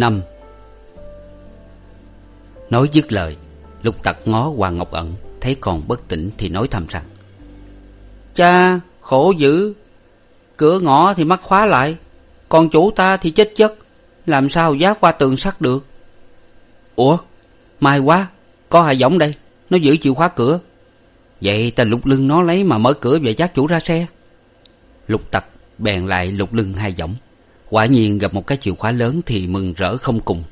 Năm. Nói dứt lời, lục tặc ngó hoàng ngọc ẩn, thấy còn bất tỉnh thì nói thầm rằng, cha, khổ dữ, cửa ngõ thì mắc khóa lại, còn chủ ta thì chết chất làm sao giá qua tường sắt được? Ủa, may quá, có hai giọng đây, nó giữ chìa khóa cửa. Vậy ta lục lưng nó lấy mà mở cửa và dắt chủ ra xe. Lục tặc bèn lại lục lưng hai giọng quả nhiên gặp một cái chìa khóa lớn thì mừng rỡ không cùng.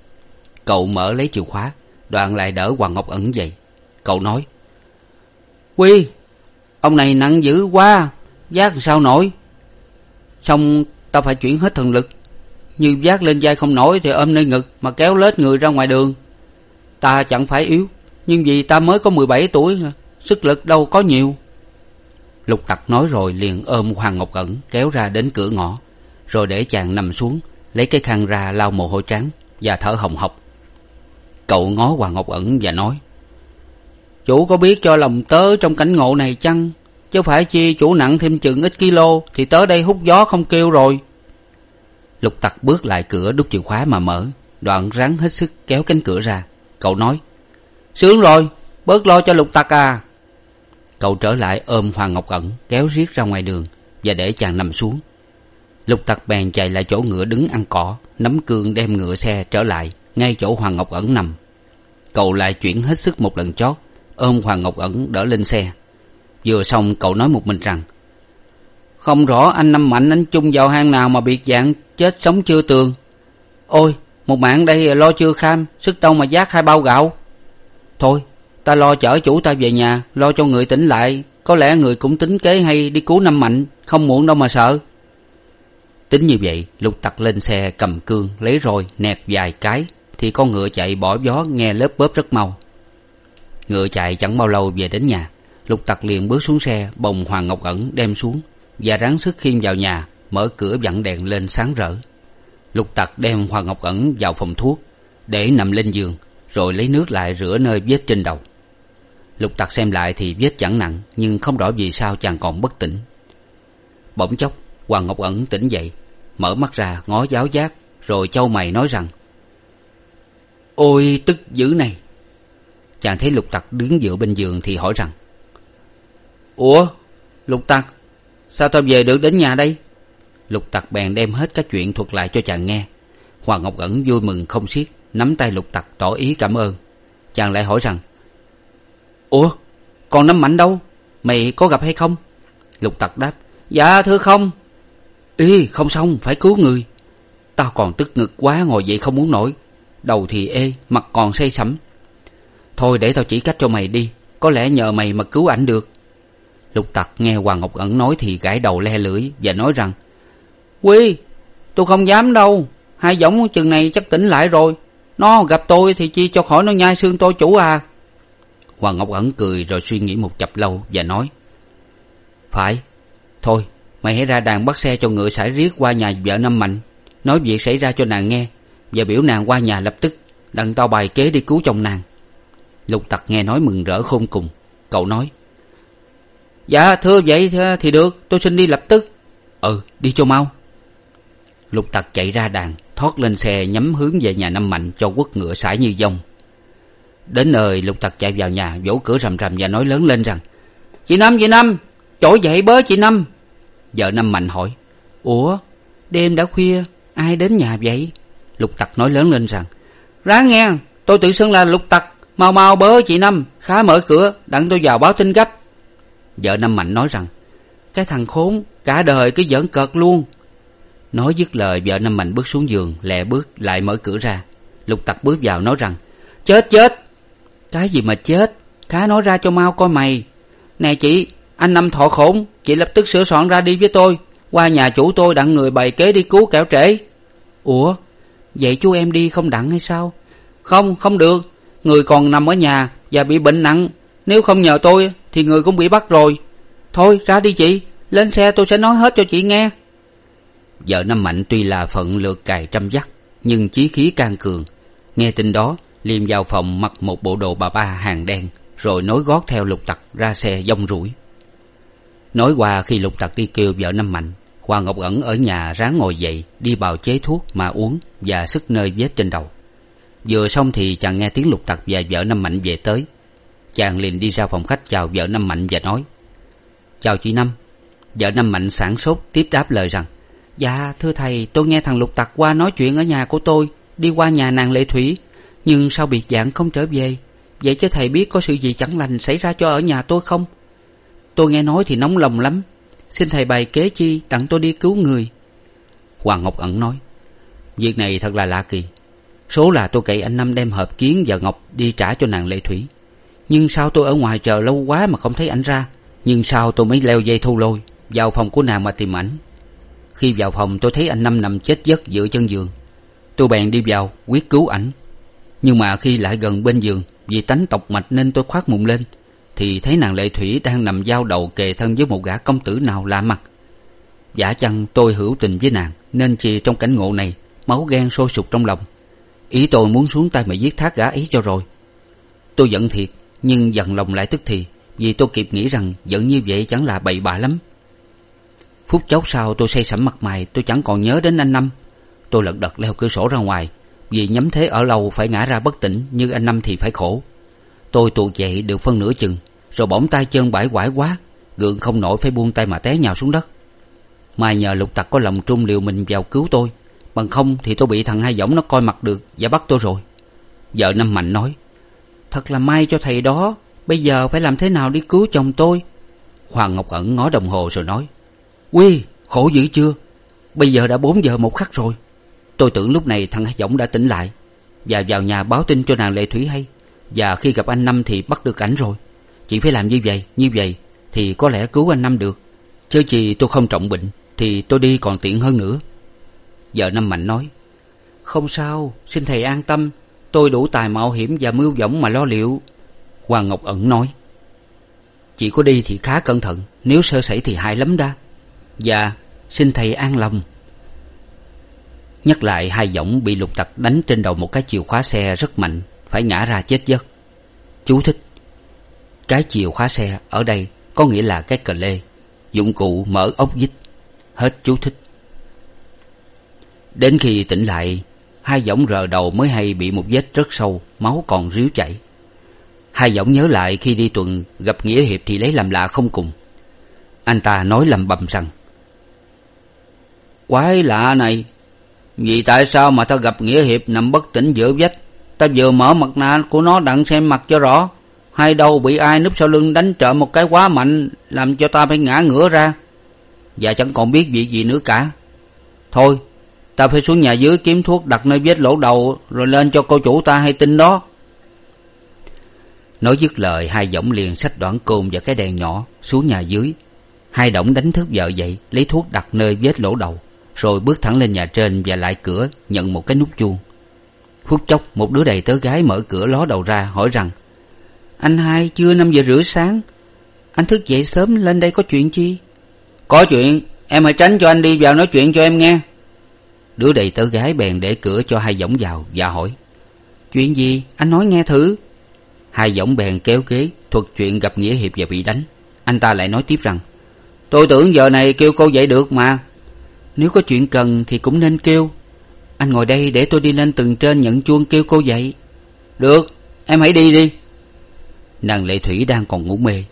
Cậu mở lấy chìa khóa, đoạn lại đỡ hoàng ngọc ẩn dậy. Cậu nói, quy, ông này nặng dữ quá vác sao nổi? Xong ta phải chuyển hết thần lực. Như vác lên vai không nổi thì ôm nơi ngực mà kéo lết người ra ngoài đường. Ta chẳng phải yếu, nhưng vì ta mới có mười bảy tuổi, sức lực đâu có nhiều. Lục tặc nói rồi liền ôm hoàng ngọc ẩn kéo ra đến cửa ngõ rồi để chàng nằm xuống, lấy cái khăn ra lau mồ hôi trắng và thở hồng hộc. Cậu ngó hoàng ngọc ẩn và nói, chủ có biết cho lòng tớ trong cảnh ngộ này chăng? Chứ phải chi chủ nặng thêm chừng ít kilo thì tớ đây hút gió không kêu rồi. Lục tặc bước lại cửa đút chìa khóa mà mở, đoạn rắn hết sức kéo cánh cửa ra. Cậu nói, sướng rồi, bớt lo cho lục tặc à. Cậu trở lại ôm hoàng ngọc ẩn kéo riết ra ngoài đường và để chàng nằm xuống lục tặc bèn chạy lại chỗ ngựa đứng ăn cỏ, nắm cương đem ngựa xe trở lại, ngay chỗ hoàng ngọc ẩn nằm. Cậu lại chuyển hết sức một lần chót, ôm hoàng ngọc ẩn đỡ lên xe. Vừa xong cậu nói một mình rằng, không rõ anh năm mạnh anh chung vào hang nào mà biệt dạng chết sống chưa tường. Ôi, một mạng đây lo chưa kham, sức đâu mà giác hai bao gạo. Thôi, ta lo chở chủ ta về nhà, lo cho người tỉnh lại, có lẽ người cũng tính kế hay đi cứu năm mạnh, không muộn đâu mà sợ tính như vậy, lục tặc lên xe cầm cương lấy roi, nẹt vài cái, thì con ngựa chạy bỏ gió nghe lớp bớp rất mau. Ngựa chạy chẳng bao lâu về đến nhà, lục tặc liền bước xuống xe, bồng hoàng ngọc ẩn đem xuống và ráng sức khiêng vào nhà, mở cửa vặn đèn lên sáng rỡ. Lục tặc đem hoàng ngọc ẩn vào phòng thuốc, để nằm lên giường, rồi lấy nước lại rửa nơi vết trên đầu. Lục tặc xem lại thì vết chẳng nặng, nhưng không rõ vì sao chàng còn bất tỉnh. Bỗng chốc hoàng ngọc ẩn tỉnh dậy, mở mắt ra, ngó giáo giác, rồi châu mày nói rằng, ôi tức dữ này. Chàng thấy lục tặc đứng dựa bên giường thì hỏi rằng, ủa, lục tặc, sao tao về được đến nhà đây? Lục tặc bèn đem hết các chuyện thuật lại cho chàng nghe. Hoàng ngọc ẩn vui mừng không xiết, nắm tay lục tặc tỏ ý cảm ơn. Chàng lại hỏi rằng, ủa, còn nắm mạnh đâu? Mày có gặp hay không? Lục tặc đáp dạ thưa không y không xong, phải cứu người. Tao còn tức ngực quá ngồi dậy không muốn nổi. Đầu thì ê, mặt còn say sẩm. Thôi để tao chỉ cách cho mày đi, có lẽ nhờ mày mà cứu ảnh được. Lục tặc nghe hoàng ngọc ẩn nói thì gãi đầu le lưỡi và nói rằng, quy, tôi không dám đâu. Hai giống chừng này chắc tỉnh lại rồi. Nó gặp tôi thì chi cho khỏi nó nhai xương tôi chủ à. Hoàng ngọc ẩn cười rồi suy nghĩ một chập lâu và nói, phải, thôi mày hãy ra đàn bắt xe cho ngựa sải riết qua nhà vợ năm mạnh. Nói việc xảy ra cho nàng nghe, và biểu nàng qua nhà lập tức, đặng tao bài kế đi cứu chồng nàng. Lục tặc nghe nói mừng rỡ khôn cùng, cậu nói dạ thưa vậy thì được, tôi xin đi lập tức. Ừ đi cho mau. Lục tặc chạy ra đàn, thoát lên xe nhắm hướng về nhà năm mạnh cho quất ngựa sải như dông. Đến nơi, lục tặc chạy vào nhà, vỗ cửa rầm rầm và nói lớn lên rằng, chị năm chị năm, trỗi dậy bớ chị năm vợ năm mạnh hỏi, ủa, đêm đã khuya, ai đến nhà vậy? Lục tặc nói lớn lên rằng, ráng nghe, tôi tự xưng là lục tặc, mau mau bớ chị năm, khá mở cửa, đặng tôi vào báo tin gấp. Vợ năm mạnh nói rằng, cái thằng khốn, cả đời cứ giỡn cợt luôn. Nói dứt lời, vợ năm mạnh bước xuống giường, lẹ bước lại mở cửa ra. Lục tặc bước vào nói rằng, chết chết! Cái gì mà chết? Khá nói ra cho mau coi mày. Nè chị, anh năm thọ khổn chị lập tức sửa soạn ra đi với tôi. Qua nhà chủ tôi đặng người bày kế đi cứu kẻo trễ. Ủa? Vậy chú em đi không đặng hay sao? Không không được. Người còn nằm ở nhà và bị bệnh nặng. Nếu không nhờ tôi thì người cũng bị bắt rồi. Thôi, ra đi chị. Lên xe tôi sẽ nói hết cho chị nghe. Vợ năm mạnh tuy là phận lượt cài trăm dắt, nhưng chí khí can cường. Nghe tin đó liêm vào phòng mặc một bộ đồ bà ba hàng đen, rồi nối gót theo lục tặc ra xe dông rủi nói qua khi lục tặc đi kêu vợ năm mạnh hoàng ngọc ẩn ở nhà ráng ngồi dậy, đi bào chế thuốc mà uống và sức nơi vết trên đầu. Vừa xong thì chàng nghe tiếng lục tặc và vợ năm mạnh về tới. Chàng liền đi ra phòng khách chào vợ năm mạnh và nói, chào chị năm. Vợ năm mạnh sảng sốt tiếp đáp lời rằng dạ thưa thầy, tôi nghe thằng lục tặc qua nói chuyện ở nhà của tôi, đi qua nhà nàng lệ thủy, nhưng sao biệt dạng không trở về. Vậy chứ thầy biết có sự gì chẳng lành xảy ra cho ở nhà tôi không? Tôi nghe nói thì nóng lòng lắm. Xin thầy bày kế chi, tặng tôi đi cứu người. Hoàng ngọc ẩn nói, việc này thật là lạ kỳ. Số là tôi cậy anh năm đem hợp kiến và ngọc đi trả cho nàng lệ thủy. Nhưng sao tôi ở ngoài chờ lâu quá mà không thấy ảnh ra? Nhưng sao tôi mới leo dây thu lôi? Vào phòng của nàng mà tìm ảnh. Khi vào phòng, tôi thấy anh năm nằm chết giấc giữa chân giường. Tôi bèn đi vào quyết cứu ảnh. Nhưng mà khi lại gần bên giường, vì tánh tộc mạch nên tôi khoác mùng lên thì thấy nàng lệ thủy đang nằm giao đầu kề thân với một gã công tử nào lạ mặt. Giả chăng tôi hữu tình với nàng, nên chỉ trong cảnh ngộ này, máu ghen sôi sục trong lòng. Ý tôi muốn xuống tay mà giết thác gã ấy cho rồi. Tôi giận thiệt, nhưng dằn lòng lại tức thì, vì tôi kịp nghĩ rằng giận như vậy chẳng là bậy bạ lắm. Phút chốc sau tôi say sẩm mặt mày, tôi chẳng còn nhớ đến anh năm. Tôi lật đật leo cửa sổ ra ngoài, vì nhắm thế ở lâu phải ngã ra bất tỉnh, như anh năm thì phải khổ tôi tuột dậy được phân nửa chừng, rồi bỗng tay chân bãi quải quá, gượng không nổi phải buông tay mà té nhào xuống đất. Mai nhờ lục tặc có lòng trung liều mình vào cứu tôi, bằng không thì tôi bị thằng hai võng nó coi mặt được và bắt tôi rồi. Vợ năm mạnh nói, thật là may cho thầy đó, bây giờ phải làm thế nào đi cứu chồng tôi? Hoàng ngọc ẩn ngó đồng hồ rồi nói quy khổ dữ chưa? Bây giờ đã bốn giờ một khắc rồi. Tôi tưởng lúc này thằng hai võng đã tỉnh lại và vào nhà báo tin cho nàng lệ thủy hay và khi gặp anh năm thì bắt được ảnh rồi. Chị phải làm như vậy như vậy thì có lẽ cứu anh năm được. Chớ chi tôi không trọng bệnh thì tôi đi còn tiện hơn nữa. Vợ năm mạnh nói, không sao, xin thầy an tâm. Tôi đủ tài mạo hiểm và mưu vọng mà lo liệu. Hoàng ngọc ẩn nói, chị có đi thì khá cẩn thận, nếu sơ sẩy thì hại lắm đa dạ xin thầy an lòng. Nhắc lại hai võng bị lục tặc đánh trên đầu một cái chìa khóa xe rất mạnh phải ngã ra chết giấc. Chú thích, cái chìa khóa xe ở đây có nghĩa là cái cờ lê, dụng cụ mở ốc vít. Hết chú thích. Đến khi tỉnh lại, hai võng rờ đầu mới hay bị một vết rất sâu, máu còn ríu chảy. Hai võng nhớ lại khi đi tuần gặp nghĩa hiệp thì lấy làm lạ không cùng. Anh ta nói lầm bầm rằng, quái lạ này, vì tại sao mà ta gặp nghĩa hiệp nằm bất tỉnh giữa vách? Ta vừa mở mặt nạ của nó đặng xem mặt cho rõ. Hay đâu bị ai núp sau lưng đánh trợ một cái quá mạnh, làm cho ta phải ngã ngửa ra. Và chẳng còn biết việc gì nữa cả. Thôi, ta phải xuống nhà dưới kiếm thuốc đặt nơi vết lỗ đầu, rồi lên cho cô chủ ta hay tin đó. Nói dứt lời, hai võng liền xách đoạn côn và cái đèn nhỏ xuống nhà dưới. Hai đổng đánh thức vợ dậy, lấy thuốc đặt nơi vết lỗ đầu, rồi bước thẳng lên nhà trên và lại cửa, nhận một cái nút chuông phút chốc, một đứa đầy tớ gái mở cửa ló đầu ra, hỏi rằng, anh hai chưa năm giờ rưỡi sáng? Anh thức dậy sớm lên đây có chuyện chi? Có chuyện, em hãy tránh cho anh đi vào nói chuyện cho em nghe. Đứa đầy tớ gái bèn để cửa cho hai võng vào và hỏi, chuyện gì? Anh nói nghe thử. Hai võng bèn kéo ghế, thuật chuyện gặp nghĩa hiệp và bị đánh. Anh ta lại nói tiếp rằng, tôi tưởng giờ này kêu cô dậy được mà. Nếu có chuyện cần thì cũng nên kêu anh ngồi đây để tôi đi lên tầng trên nhận chuông kêu cô dậy. Được, em hãy đi đi. Nàng lệ thủy đang còn ngủ mê,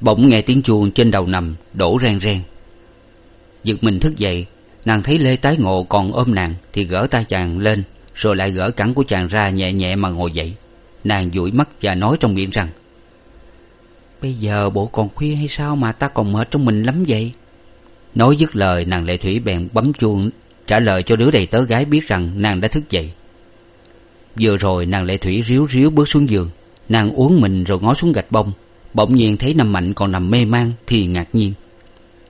bỗng nghe tiếng chuông trên đầu nằm đổ reng reng. Giật mình thức dậy, nàng thấy lê tái ngộ còn ôm nàng thì gỡ tay chàng lên, rồi lại gỡ cẳng của chàng ra nhẹ nhẹ mà ngồi dậy. Nàng dụi mắt và nói trong miệng rằng, bây giờ bộ còn khuya hay sao mà ta còn mệt trong mình lắm vậy? Nói dứt lời, nàng lệ thủy bèn bấm chuông trả lời cho đứa đầy tớ gái biết rằng nàng đã thức dậy. Vừa rồi nàng lệ thủy ríu ríu bước xuống giường. Nàng uống mình rồi ngó xuống gạch bông. Bỗng nhiên thấy năm mạnh còn nằm mê man thì ngạc nhiên.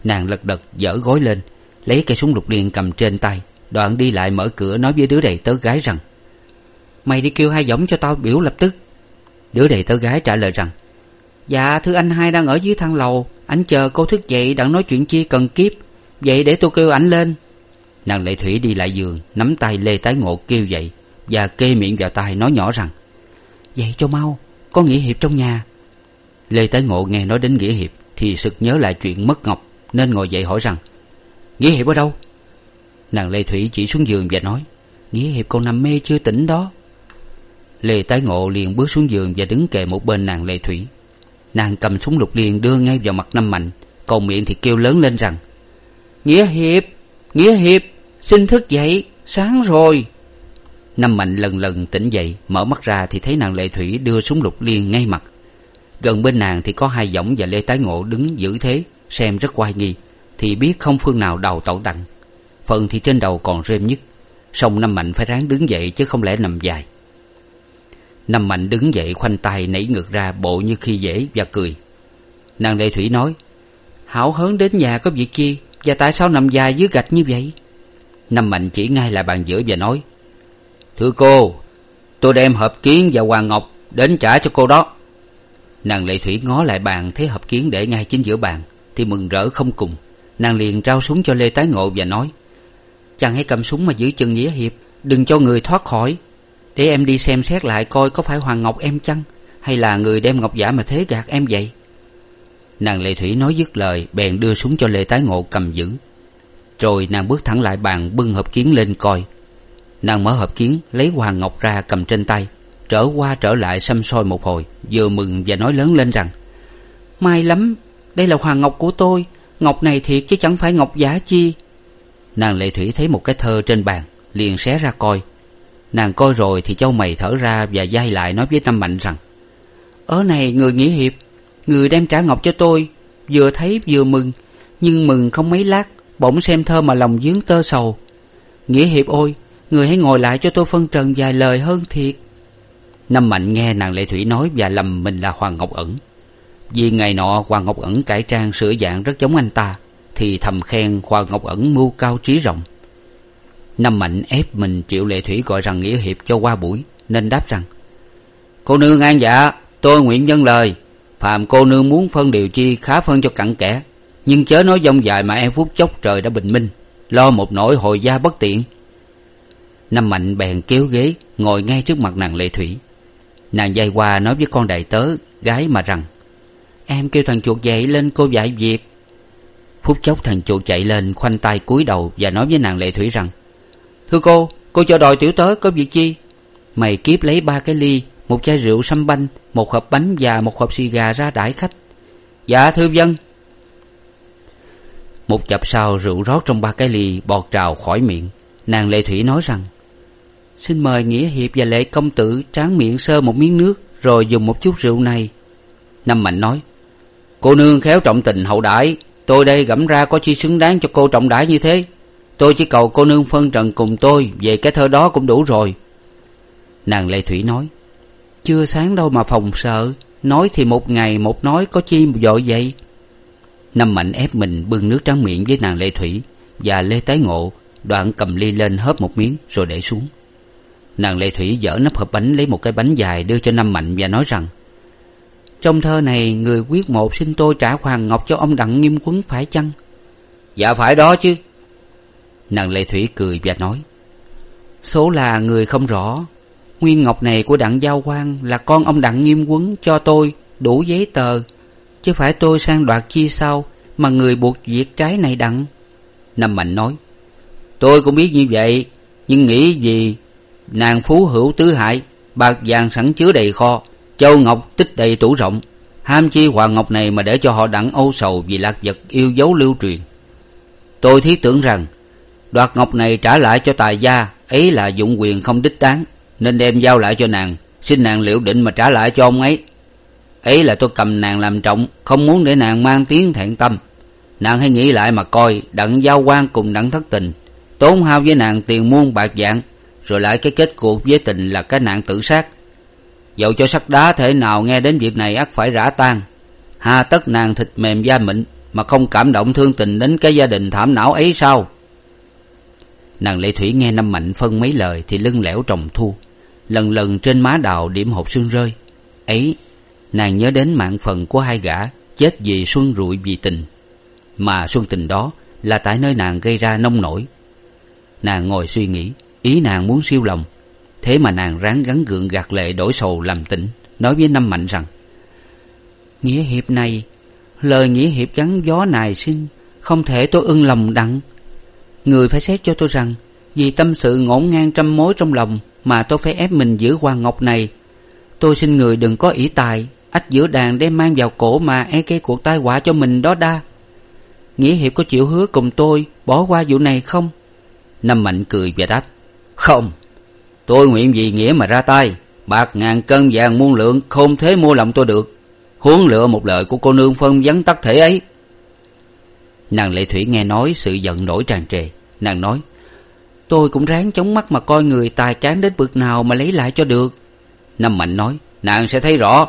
Nàng lật đật dở gối lên, lấy cây súng lục liên cầm trên tay, đoạn đi lại mở cửa nói với đứa đầy tớ gái rằng, mày đi kêu hai võng cho tao biểu lập tức. Đứa đầy tớ gái trả lời rằng dạ thưa anh, hai đang ở dưới thang lầu. Anh chờ cô thức dậy đặng nói chuyện chi cần kiếp. Vậy để tôi kêu ảnh lên nàng lệ thủy đi lại giường, nắm tay lê tái ngộ kêu dậy và kê miệng vào tai nói nhỏ rằng, dậy cho mau, có nghĩa hiệp trong nhà. Lê tái ngộ nghe nói đến nghĩa hiệp thì sực nhớ lại chuyện mất ngọc, nên ngồi dậy hỏi rằng, nghĩa hiệp ở đâu? Nàng lê thủy chỉ xuống giường và nói, nghĩa hiệp còn nằm mê chưa tỉnh đó. Lê tái ngộ liền bước xuống giường và đứng kề một bên nàng lê thủy. Nàng cầm súng lục liền đưa ngay vào mặt năm mạnh còn miệng thì kêu lớn lên rằng, nghĩa hiệp nghĩa hiệp xin thức dậy, sáng rồi. Năm mạnh lần lần tỉnh dậy, mở mắt ra thì thấy nàng lệ thủy đưa súng lục liên ngay mặt. Gần bên nàng thì có hai võng và lê tái ngộ đứng giữ thế, xem rất oai nghi, thì biết không phương nào đầu tẩu đặng. Phần thì trên đầu còn rêm nhất song năm mạnh phải ráng đứng dậy chứ không lẽ nằm dài. Năm mạnh đứng dậy khoanh tay nảy ngược ra bộ như khi dễ và cười. Nàng lệ thủy nói, hảo hớn đến nhà có việc chi và tại sao nằm dài dưới gạch như vậy? Năm mạnh chỉ ngay lại bàn giữa và nói, thưa cô, tôi đem hộp kiến và hoàng ngọc đến trả cho cô đó. Nàng lệ thủy ngó lại bàn thấy hộp kiến để ngay chính giữa bàn, thì mừng rỡ không cùng. Nàng liền trao súng cho lê tái ngộ và nói, chàng hãy cầm súng mà giữ chân nghĩa hiệp, đừng cho người thoát khỏi. Để em đi xem xét lại coi có phải hoàng ngọc em chăng, hay là người đem ngọc giả mà thế gạt em vậy. Nàng lệ thủy nói dứt lời, bèn đưa súng cho lê tái ngộ cầm giữ rồi nàng bước thẳng lại bàn, bưng hộp kiến lên coi. Nàng mở hộp kiến, lấy hoàng ngọc ra cầm trên tay, trở qua trở lại xăm soi một hồi, vừa mừng và nói lớn lên rằng, may lắm, đây là hoàng ngọc của tôi, ngọc này thiệt chứ chẳng phải ngọc giả chi. Nàng lệ thủy thấy một cái thơ trên bàn, liền xé ra coi. Nàng coi rồi thì châu mày thở ra và d lại nói với năm mạnh rằng ở này, người nghĩa hiệp, người đem trả ngọc cho tôi, vừa thấy vừa mừng, nhưng mừng không mấy lát bỗng xem thơ mà lòng dướng tơ sầu. Nghĩa hiệp ôi, người hãy ngồi lại cho tôi phân trần vài lời hơn thiệt. Năm mạnh nghe nàng lệ thủy nói và lầm mình là hoàng ngọc ẩn. Vì ngày nọ hoàng ngọc ẩn cải trang sửa dạng rất giống anh ta, thì thầm khen hoàng ngọc ẩn mưu cao trí rộng. Năm mạnh ép mình chịu lệ thủy gọi rằng nghĩa hiệp cho qua buổi, nên đáp rằng, cô nương an dạ tôi nguyện dâng lời. Phàm cô nương muốn phân điều chi, khá phân cho cặn kẽ nhưng chớ nói dông dài mà em phút chốc trời đã bình minh, lo một nỗi hồi gia bất tiện. Năm mạnh bèn kéo ghế, ngồi ngay trước mặt nàng lệ thủy. Nàng dây qua nói với con đại tớ, gái mà rằng, em kêu thằng chuột dậy lên cô dạy việc. Phút chốc thằng chuột chạy lên, khoanh tay cúi đầu và nói với nàng lệ thủy rằng, thưa cô cô cho đòi tiểu tớ có việc chi? Mày kiếp lấy ba cái ly, một chai rượu sâm banh, một hộp bánh và một hộp xì gà ra đãi khách. Dạ thưa vâng một chập sau rượu rót trong ba cái ly bọt trào khỏi miệng. Nàng lệ thủy nói rằng, xin mời nghĩa hiệp và lệ công tử tráng miệng sơ một miếng nước rồi dùng một chút rượu này. Năm mạnh nói, cô nương khéo trọng tình hậu đãi, tôi đây gẫm ra có chi xứng đáng cho cô trọng đãi như thế. Tôi chỉ cầu cô nương phân trần cùng tôi, về cái thơ đó cũng đủ rồi. Nàng lệ thủy nói, chưa sáng đâu mà phòng sợ, nói thì một ngày một nói có chi vội vậy năm mạnh ép mình bưng nước tráng miệng với nàng lệ thủy và lê tái ngộ đoạn cầm ly lên hớp một miếng rồi để xuống. Nàng lệ thủy dở nắp hộp bánh lấy một cái bánh dài đưa cho năm mạnh và nói rằng, trong thơ này người quyết một xin tôi trả hoàng ngọc cho ông đặng nghiêm quấn, phải chăng? Dạ phải đó chứ. Nàng lệ thủy cười và nói, số là người không rõ. Nguyên ngọc này của đặng giao quan là con ông đặng nghiêm quấn cho tôi đủ giấy tờ chứ phải tôi sang đoạt chi sau mà người buộc việc trái này đặng? Năm mạnh nói, tôi cũng biết như vậy, nhưng nghĩ gì? Nàng phú hữu tứ hại bạc vàng sẵn chứa đầy kho, châu ngọc tích đầy tủ rộng. Ham chi hoàng ngọc này mà để cho họ đặng âu sầu vì lạc vật yêu dấu lưu truyền. Tôi thiết tưởng rằng, đoạt ngọc này trả lại cho tài gia, ấy là dụng quyền không đích đáng, nên đem giao lại cho nàng, xin nàng liệu định mà trả lại cho ông ấy ấy là tôi cầm nàng làm trọng, không muốn để nàng mang tiếng thẹn tâm. Nàng hãy nghĩ lại mà coi, đặng giao quan cùng đặng thất tình. Tốn hao với nàng tiền muôn bạc dạng rồi lại cái kết cuộc với tình là cái nạn tự sát. Dẫu cho sắt đá thể nào nghe đến việc này ắt phải rã tan. Hà tất nàng thịt mềm da mịn, mà không cảm động thương tình đến cái gia đình thảm não ấy sao? Nàng lệ thủy nghe năm mạnh phân mấy lời thì lưng lẻo trồng thu. Lần lần trên má đào điểm hột sương rơi. Ấy nàng nhớ đến mạng phần của hai gã, chết vì xuân rụi vì tình. Mà xuân tình đó là tại nơi nàng gây ra nông nổi. Nàng ngồi suy nghĩ, ý nàng muốn siêu lòng. Thế mà nàng ráng gắn gượng gạt lệ đổi sầu làm tỉnh, nói với năm mạnh rằng, nghĩa hiệp này, lời nghĩa hiệp gắn gió nài xin không thể tôi ưng lòng đặng. Người phải xét cho tôi rằng, vì tâm sự ngổn ngang trăm mối trong lòng mà tôi phải ép mình giữ hoàng ngọc này. Tôi xin người đừng có ỷ tài ách giữa đàn đem mang vào cổ mà e gây cuộc tai họa cho mình đó đa. Nghĩa hiệp có chịu hứa cùng tôi bỏ qua vụ này không? Năm mạnh cười và đáp, không. Tôi nguyện vì nghĩa mà ra tay, bạc ngàn cân vàng muôn lượng không thế mua lòng tôi được. Huống lựa một lời của cô nương phân vắn tắc thể ấy. Nàng lệ thủy nghe nói sự giận nổi tràn trề. Nàng nói, tôi cũng ráng chống mắt mà coi người tài cán đến bực nào mà lấy lại cho được. Năm mạnh nói, nàng sẽ thấy rõ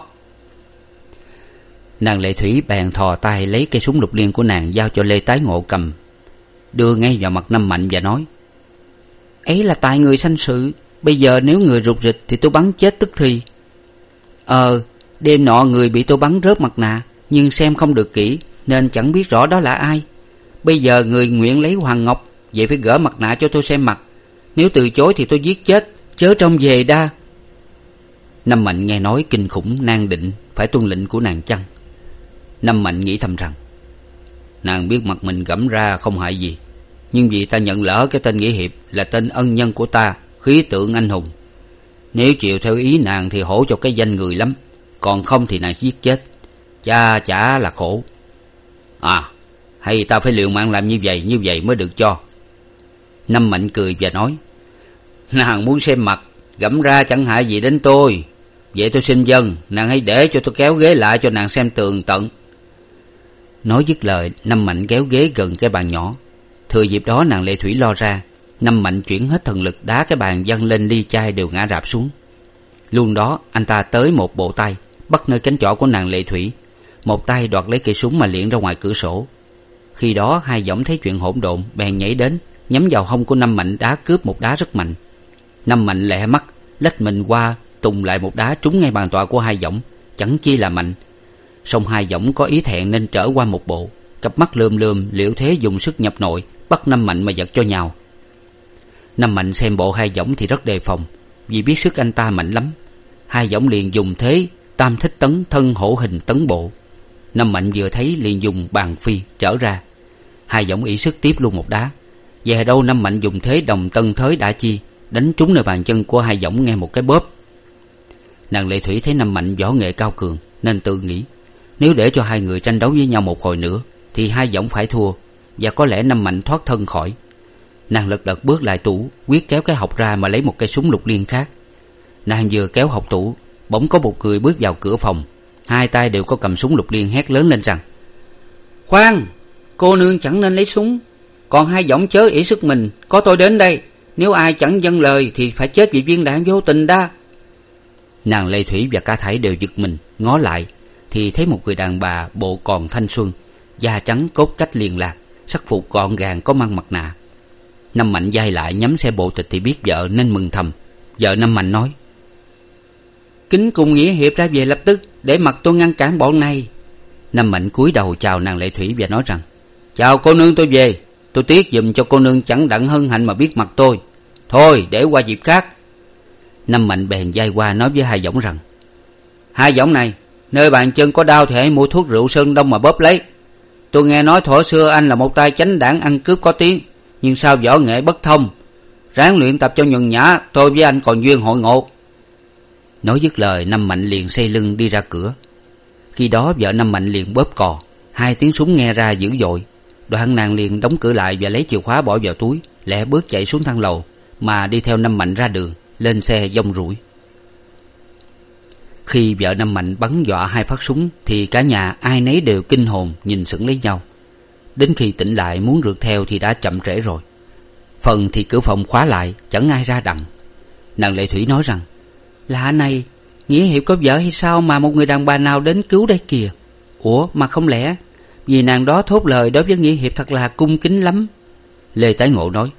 nàng lệ thủy bèn thò tay lấy cây súng lục liên của nàng giao cho lê tái ngộ cầm, đưa ngay vào mặt năm mạnh và nói, ấy là tại người sanh sự, bây giờ nếu người rụt rịch thì tôi bắn chết tức thì. Ờ đêm nọ người bị tôi bắn rớt mặt nạ, nhưng xem không được kỹ, nên chẳng biết rõ đó là ai. Bây giờ người nguyện lấy hoàng ngọc, vậy phải gỡ mặt nạ cho tôi xem mặt. Nếu từ chối thì tôi giết chết, chớ trông về đa. Năm mạnh nghe nói kinh khủng nan định, phải tuân lệnh của nàng chăng? Năm mạnh nghĩ thầm rằng, nàng biết mặt mình gẫm ra không hại gì, nhưng vì ta nhận lỡ cái tên nghĩa hiệp là tên ân nhân của ta, khí tượng anh hùng. Nếu chịu theo ý nàng thì hổ cho cái danh người lắm, còn không thì nàng giết chết. Cha chả là khổ. À hay ta phải liều mạng làm như vậy như vậy mới được cho. Năm mạnh cười và nói, nàng muốn xem mặt, gẫm ra chẳng hại gì đến tôi. Vậy tôi xin dân, nàng hãy để cho tôi kéo ghế lại cho nàng xem tường tận nói dứt lời, năm mạnh kéo ghế gần cái bàn nhỏ. Thừa dịp đó, nàng lệ thủy lo ra. Năm mạnh chuyển hết thần lực đá cái bàn văng lên ly chai đều ngã rạp xuống. Luôn đó, anh ta tới một bộ tay, bắt nơi cánh chỏ của nàng lệ thủy. Một tay đoạt lấy cây súng mà liệng ra ngoài cửa sổ. Khi đó, hai võng thấy chuyện hỗn độn, bèn nhảy đến, nhắm vào hông của năm mạnh đá cướp một đá rất mạnh. Năm mạnh lẹ mắt, lách mình qua, tùng lại một đá trúng ngay bàn tọa của hai võng chẳng chi là mạnh song hai võng có ý thẹn nên trở qua một bộ. Cặp mắt lườm lườm liệu thế dùng sức nhập nội, bắt năm mạnh mà giật cho nhào. Năm mạnh xem bộ hai võng thì rất đề phòng, vì biết sức anh ta mạnh lắm. Hai võng liền dùng thế, tam thích tấn, thân hổ hình tấn bộ. Năm mạnh vừa thấy liền dùng bàn phi trở ra. Hai võng ý sức tiếp luôn một đá. Về đâu năm mạnh dùng thế đồng tân thới đã chi, đánh trúng nơi bàn chân của hai võng nghe một cái bóp. Nàng lệ thủy thấy năm mạnh võ nghệ cao cường, nên tự nghĩ nếu để cho hai người tranh đấu với nhau một hồi nữa, thì hai võng phải thua, và có lẽ năm mạnh thoát thân khỏi. Nàng lật đật bước lại tủ, quyết kéo cái hộc ra mà lấy một cây súng lục liên khác. Nàng vừa kéo hộc tủ, bỗng có một người bước vào cửa phòng. Hai tay đều có cầm súng lục liên hét lớn lên rằng, khoan, cô nương chẳng nên lấy súng. Còn hai giọng chớ ỷ sức mình, có tôi đến đây. Nếu ai chẳng dâng lời thì phải chết vì viên đạn vô tình đa. Nàng lê thủy và ca thải đều giật mình, ngó lại thì thấy một người đàn bà bộ còn thanh xuân, da trắng cốt cách liền lạc, sắc phục gọn gàng có mang mặt nạ. Năm mạnh d lại nhắm xe bộ tịch thì biết vợ nên mừng thầm. Vợ năm mạnh nói, kính cùng nghĩa hiệp ra về lập tức, để mặt tôi ngăn cản bọn này. Năm mạnh cúi đầu chào nàng lệ thủy và nói rằng, chào cô nương tôi về. Tôi tiếc giùm cho cô nương chẳng đặng hân hạnh mà biết mặt tôi. Thôi, để qua dịp khác. Năm mạnh bèn d qua nói với hai võng rằng, hai võng này nơi bàn chân có đau thì hãy mua thuốc rượu sơn đông mà bóp lấy. Tôi nghe nói thuở xưa anh là một tay chánh đảng ăn cướp có tiếng, nhưng sao võ nghệ bất thông. Ráng luyện tập cho nhuần nhã, tôi với anh còn duyên hội ngộ. Nói dứt lời, năm mạnh liền xây lưng đi ra cửa. Khi đó vợ năm mạnh liền bóp cò, hai tiếng súng nghe ra dữ dội. Đoạn nàng liền đóng cửa lại và lấy chìa khóa bỏ vào túi lẻ bước chạy xuống thang lầu, mà đi theo năm mạnh ra đường, lên xe dông rủi khi vợ năm mạnh bắn dọa hai phát súng, thì cả nhà ai nấy đều kinh hồn nhìn sững lấy nhau. Đến khi tỉnh lại muốn rượt theo thì đã chậm trễ rồi. Phần thì cửa phòng khóa lại, chẳng ai ra đặng nàng lệ thủy nói rằng lạ này, nghĩa hiệp có vợ hay sao mà một người đàn bà nào đến cứu đây kìa? Ủa, mà không lẽ? Vì nàng đó thốt lời đối với nghĩa hiệp thật là cung kính lắm. Lê tái ngộ nói,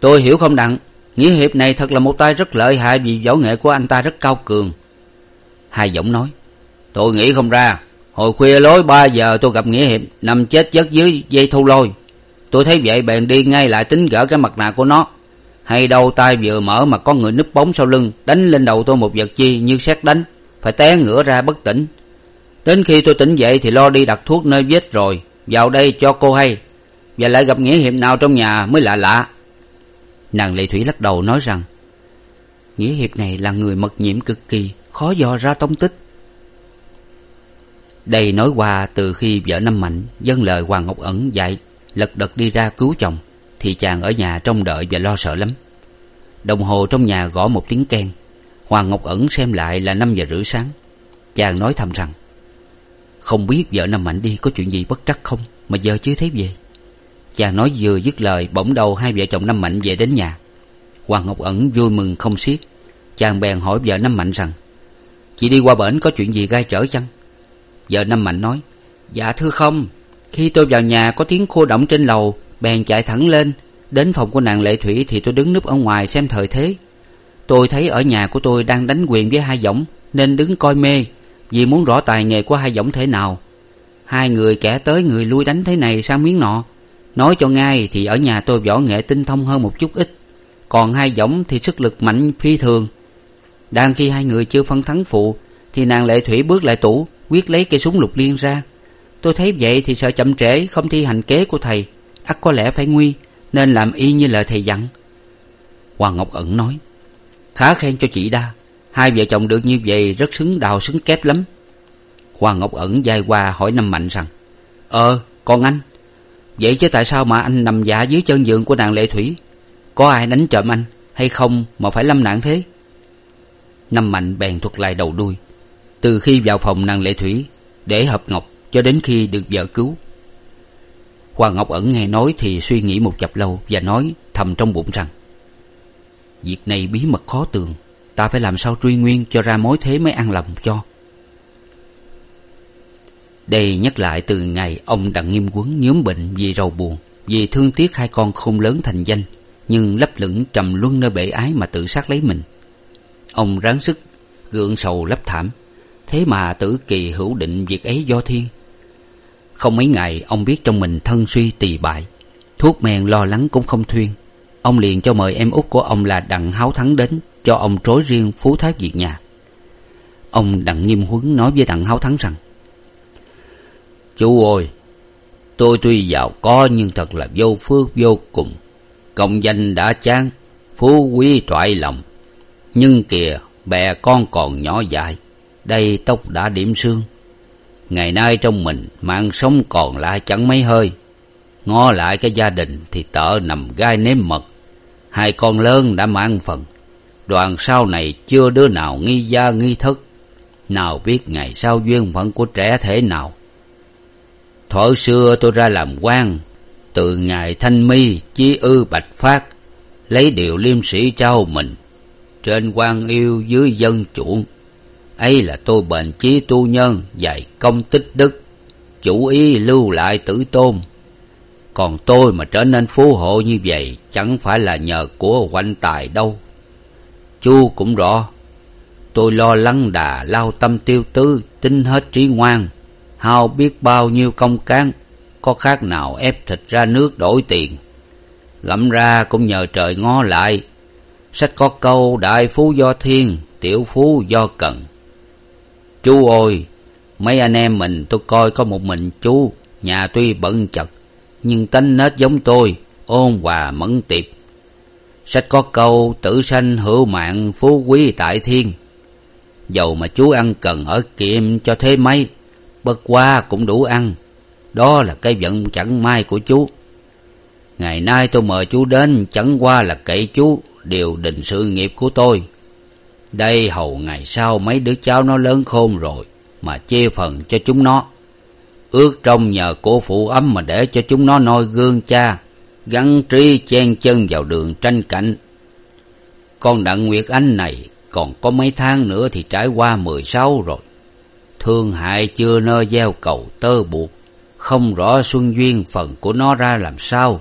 tôi hiểu không đặng nghĩa hiệp này thật là một tay rất lợi hại vì võ nghệ của anh ta rất cao cường hai giọng nói, tôi nghĩ không ra. Hồi khuya lối ba giờ tôi gặp nghĩa hiệp, nằm chết giấc dưới dây thu lôi. Tôi thấy vậy bèn đi ngay lại tính gỡ cái mặt nạ của nó. Hay đâu tay vừa mở mà có người núp bóng sau lưng, đánh lên đầu tôi một vật chi như sét đánh, phải té ngửa ra bất tỉnh. Đến khi tôi tỉnh dậy thì lo đi đặt thuốc nơi vết rồi, vào đây cho cô hay. Và lại gặp nghĩa hiệp nào trong nhà mới lạ lạ. Nàng lệ thủy lắc đầu nói rằng, nghĩa hiệp này là người mật nhiễm cực kỳ khó dò ra tông tích. Đây nói qua từ khi vợ năm mạnh dâng lời hoàng ngọc ẩn dạy lật đật đi ra cứu chồng, thì chàng ở nhà trông đợi và lo sợ lắm. Đồng hồ trong nhà gõ một tiếng keng, hoàng ngọc ẩn xem lại là năm giờ rưỡi sáng. Chàng nói thầm rằng, không biết vợ năm mạnh đi có chuyện gì bất trắc không, mà giờ chưa thấy về. Chàng nói vừa dứt lời, bỗng đầu hai vợ chồng năm mạnh về đến nhà. Hoàng ngọc ẩn vui mừng không xiết. Chàng bèn hỏi vợ năm mạnh rằng chị đi qua bển có chuyện gì gai trở chăng? Vợ năm mạnh nói dạ thưa không. Khi tôi vào nhà có tiếng khô động trên lầu, bèn chạy thẳng lên. Đến phòng của nàng lệ thủy thì tôi đứng núp ở ngoài xem thời thế. Tôi thấy ở nhà của tôi đang đánh quyền với hai võng, nên đứng coi mê, vì muốn rõ tài nghề của hai võng thế nào. Hai người kẻ tới người lui đánh thế này sang miếng nọ? Nói cho ngay thì ở nhà tôi võ nghệ tinh thông hơn một chút ít. Còn hai võng thì sức lực mạnh phi thường đang khi hai người chưa phân thắng phụ, thì nàng lệ thủy bước lại tủ, quyết lấy cây súng lục liên ra. Tôi thấy vậy thì sợ chậm trễ, không thi hành kế của thầy. Ắt có lẽ phải nguy, nên làm y như lời thầy dặn. Hoàng ngọc ẩn nói, khá khen cho chị đa, hai vợ chồng được như vậy rất xứng đào xứng kép lắm. Hoàng ngọc ẩn dài qua hỏi năm mạnh rằng ờ còn anh? Vậy chứ tại sao mà anh nằm giả dưới chân giường của nàng lệ thủy? Có ai đánh trộm anh hay không mà phải lâm nạn thế? Năm mạnh bèn thuật lại đầu đuôi. Từ khi vào phòng nàng lệ thủy, để hợp ngọc cho đến khi được vợ cứu. Hoàng ngọc ẩn nghe nói thì suy nghĩ một chập lâu và nói thầm trong bụng rằng, việc này bí mật khó tường, ta phải làm sao truy nguyên cho ra mối thế mới an lòng cho? Đây nhắc lại từ ngày ông đặng nghiêm quấn nhớm bệnh vì rầu buồn, vì thương tiếc hai con không lớn thành danh, nhưng lấp lửng trầm luân nơi bể ái mà tự sát lấy mình ông ráng sức, gượng sầu lấp thảm. Thế mà tử kỳ hữu định việc ấy do thiên. Không mấy ngày, ông biết trong mình thân suy tỳ bại. Thuốc men lo lắng cũng không thuyên. Ông liền cho mời em út của ông là đặng háo thắng đến, cho ông trối riêng phú thác việc nhà. Ông đặng nghiêm huấn nói với đặng háo thắng rằng, chú ơi, tôi tuy giàu có nhưng thật là vô phước vô cùng. Công danh đã chán, phú quý toại lòng nhưng kìa, bè con còn nhỏ dại. Đây tóc đã điểm xương. Ngày nay trong mình, mạng sống còn lại chẳng mấy hơi. Ngó lại cái gia đình thì tợ nằm gai nếm mật. Hai con lớn đã mang phần. Đoàn sau này chưa đứa nào nghi gia nghi thất nào biết ngày sau duyên phận của trẻ thể nào. Thuở xưa tôi ra làm quan, từ ngày thanh mi, chí ư, bạch phát, lấy điều liêm sĩ trao mình trên quan yêu dưới dân chuộng. Ấy là tôi bền chí tu nhân, dạy công tích đức, chủ ý lưu lại tử tôn. Còn tôi mà trở nên phú hộ như vậy, chẳng phải là nhờ của quanh tài đâu. Chu cũng rõ, tôi lo lắng đà lao tâm tiêu tứ, tính hết trí ngoan, hao biết bao nhiêu công cán, có khác nào ép thịt ra nước đổi tiền. Lẫm ra cũng nhờ trời ngó lại sách có câu đại phú do thiên, tiểu phú do cần. Chú ơi, mấy anh em mình tôi coi có một mình chú, nhà tuy bận chật, nhưng tánh nết giống tôi, ôn hòa mẫn tiệp. Sách có câu tử sanh hữu mạng, phú quý tại thiên. Dầu mà chú ăn cần ở kiệm cho thế mấy, bất qua cũng đủ ăn. Đó là cái vận chẳng may của chú. Ngày nay tôi mời chú đến, chẳng qua là cậy chú điều định sự nghiệp của tôi. Đây hầu ngày sau mấy đứa cháu nó lớn khôn rồi mà chia phần cho chúng nó. Ước trông nhờ cổ phụ ấm mà để cho chúng nó noi gương cha, gắn trí chen chân vào đường tranh cạnh con đặng nguyệt anh này còn có mấy tháng nữa thì trải qua mười sáu rồi. Thương hại chưa nơi gieo cầu tơ buộc, không rõ xuân duyên phần của nó ra làm sao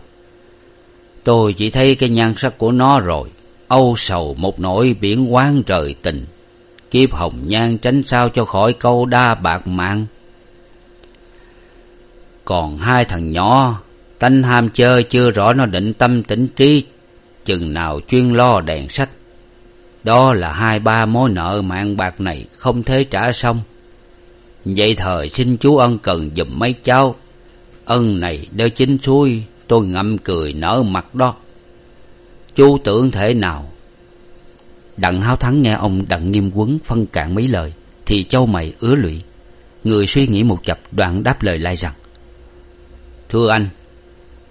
tôi chỉ thấy cái nhan sắc của nó rồi. Âu sầu một nỗi biển quán trời tình. Kiếp hồng nhan tránh sao cho khỏi câu đa bạc mạng. Còn hai thằng nhỏ, tánh ham chơi chưa rõ nó định tâm tỉnh trí, chừng nào chuyên lo đèn sách. Đó là hai ba mối nợ mạng bạc này không thể trả xong. Vậy thời xin chú ân cần giùm mấy cháu. Ân này đỡ chính xuôi tôi ngậm cười nở mặt đó. Chú tưởng thể nào? Đặng háo thắng nghe ông đặng nghiêm quấn phân cạn mấy lời, thì châu mày ứa lụy. Người suy nghĩ một chập, đoạn đáp lời lại rằng, thưa anh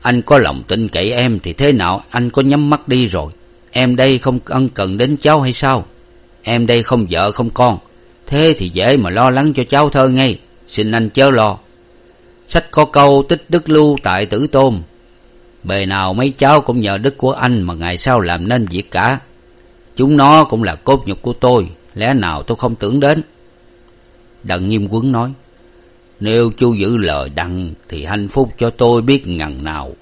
anh có lòng tin cậy em thì thế nào? Anh có nhắm mắt đi rồi. Em đây không ân cần đến cháu hay sao? Em đây không vợ, không con. Thế thì dễ mà lo lắng cho cháu thơ ngay. Xin anh chớ lo. Sách có câu, tích đức lưu tại tử tôn bề nào mấy cháu cũng nhờ đức của anh mà ngày sau làm nên việc cả. Chúng nó cũng là cốt nhục của tôi, lẽ nào tôi không tưởng đến? Đặng nghiêm quấn nói, nếu chú giữ lời đặng thì hạnh phúc cho tôi biết ngần nào.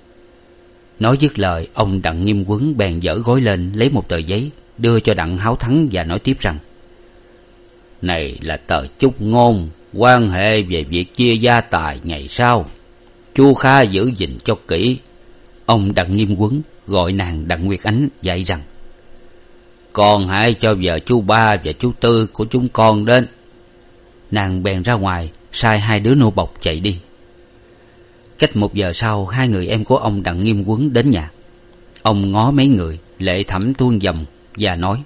Nói dứt lời, ông đặng nghiêm quấn bèn dở gối lên lấy một tờ giấy, đưa cho đặng háo thắng và nói tiếp rằng, này là tờ chúc ngôn quan hệ về việc chia gia tài ngày sau. Chu kha giữ gìn cho kỹ ông đặng nghiêm quấn gọi nàng đặng nguyệt ánh dạy rằng, con hãy cho vợ chú ba và chú tư của chúng con đến. Nàng bèn ra ngoài, sai hai đứa nô bộc chạy đi. Cách một giờ sau, hai người em của ông đặng nghiêm quấn đến nhà. Ông ngó mấy người, lệ thẩm tuôn dầm và nói,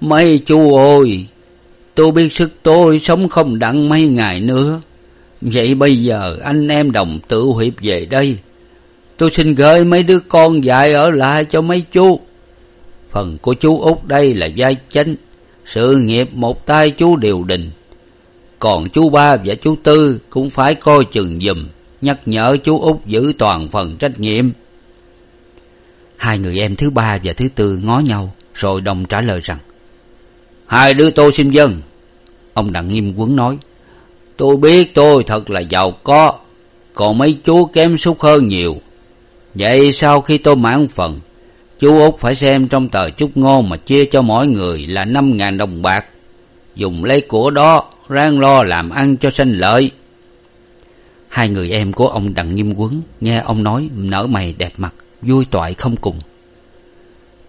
mấy chú ơi, tôi biết sức tôi sống không đặng mấy ngày nữa. Vậy bây giờ anh em đồng tự hiệp về đây tôi xin gửi mấy đứa con dạy ở lại cho mấy chú. Phần của chú út đây là vai chánh, sự nghiệp một tay chú điều đình. Còn chú ba và chú tư cũng phải coi chừng giùm, nhắc nhở chú út giữ toàn phần trách nhiệm. Hai người em thứ ba và thứ tư ngó nhau, rồi đồng trả lời rằng, hai đứa tôi xin dân. Ông đặng nghiêm quấn nói, tôi biết tôi thật là giàu có, còn mấy chú kém sút hơn nhiều vậy sau khi tôi mãn phần, chú út phải xem trong tờ chúc ngôn mà chia cho mỗi người là năm ngàn đồng bạc. Dùng lấy của đó, ráng lo làm ăn cho sanh lợi. Hai người em của ông đặng nghiêm quấn nghe ông nói, nở mày đẹp mặt, vui toại không cùng.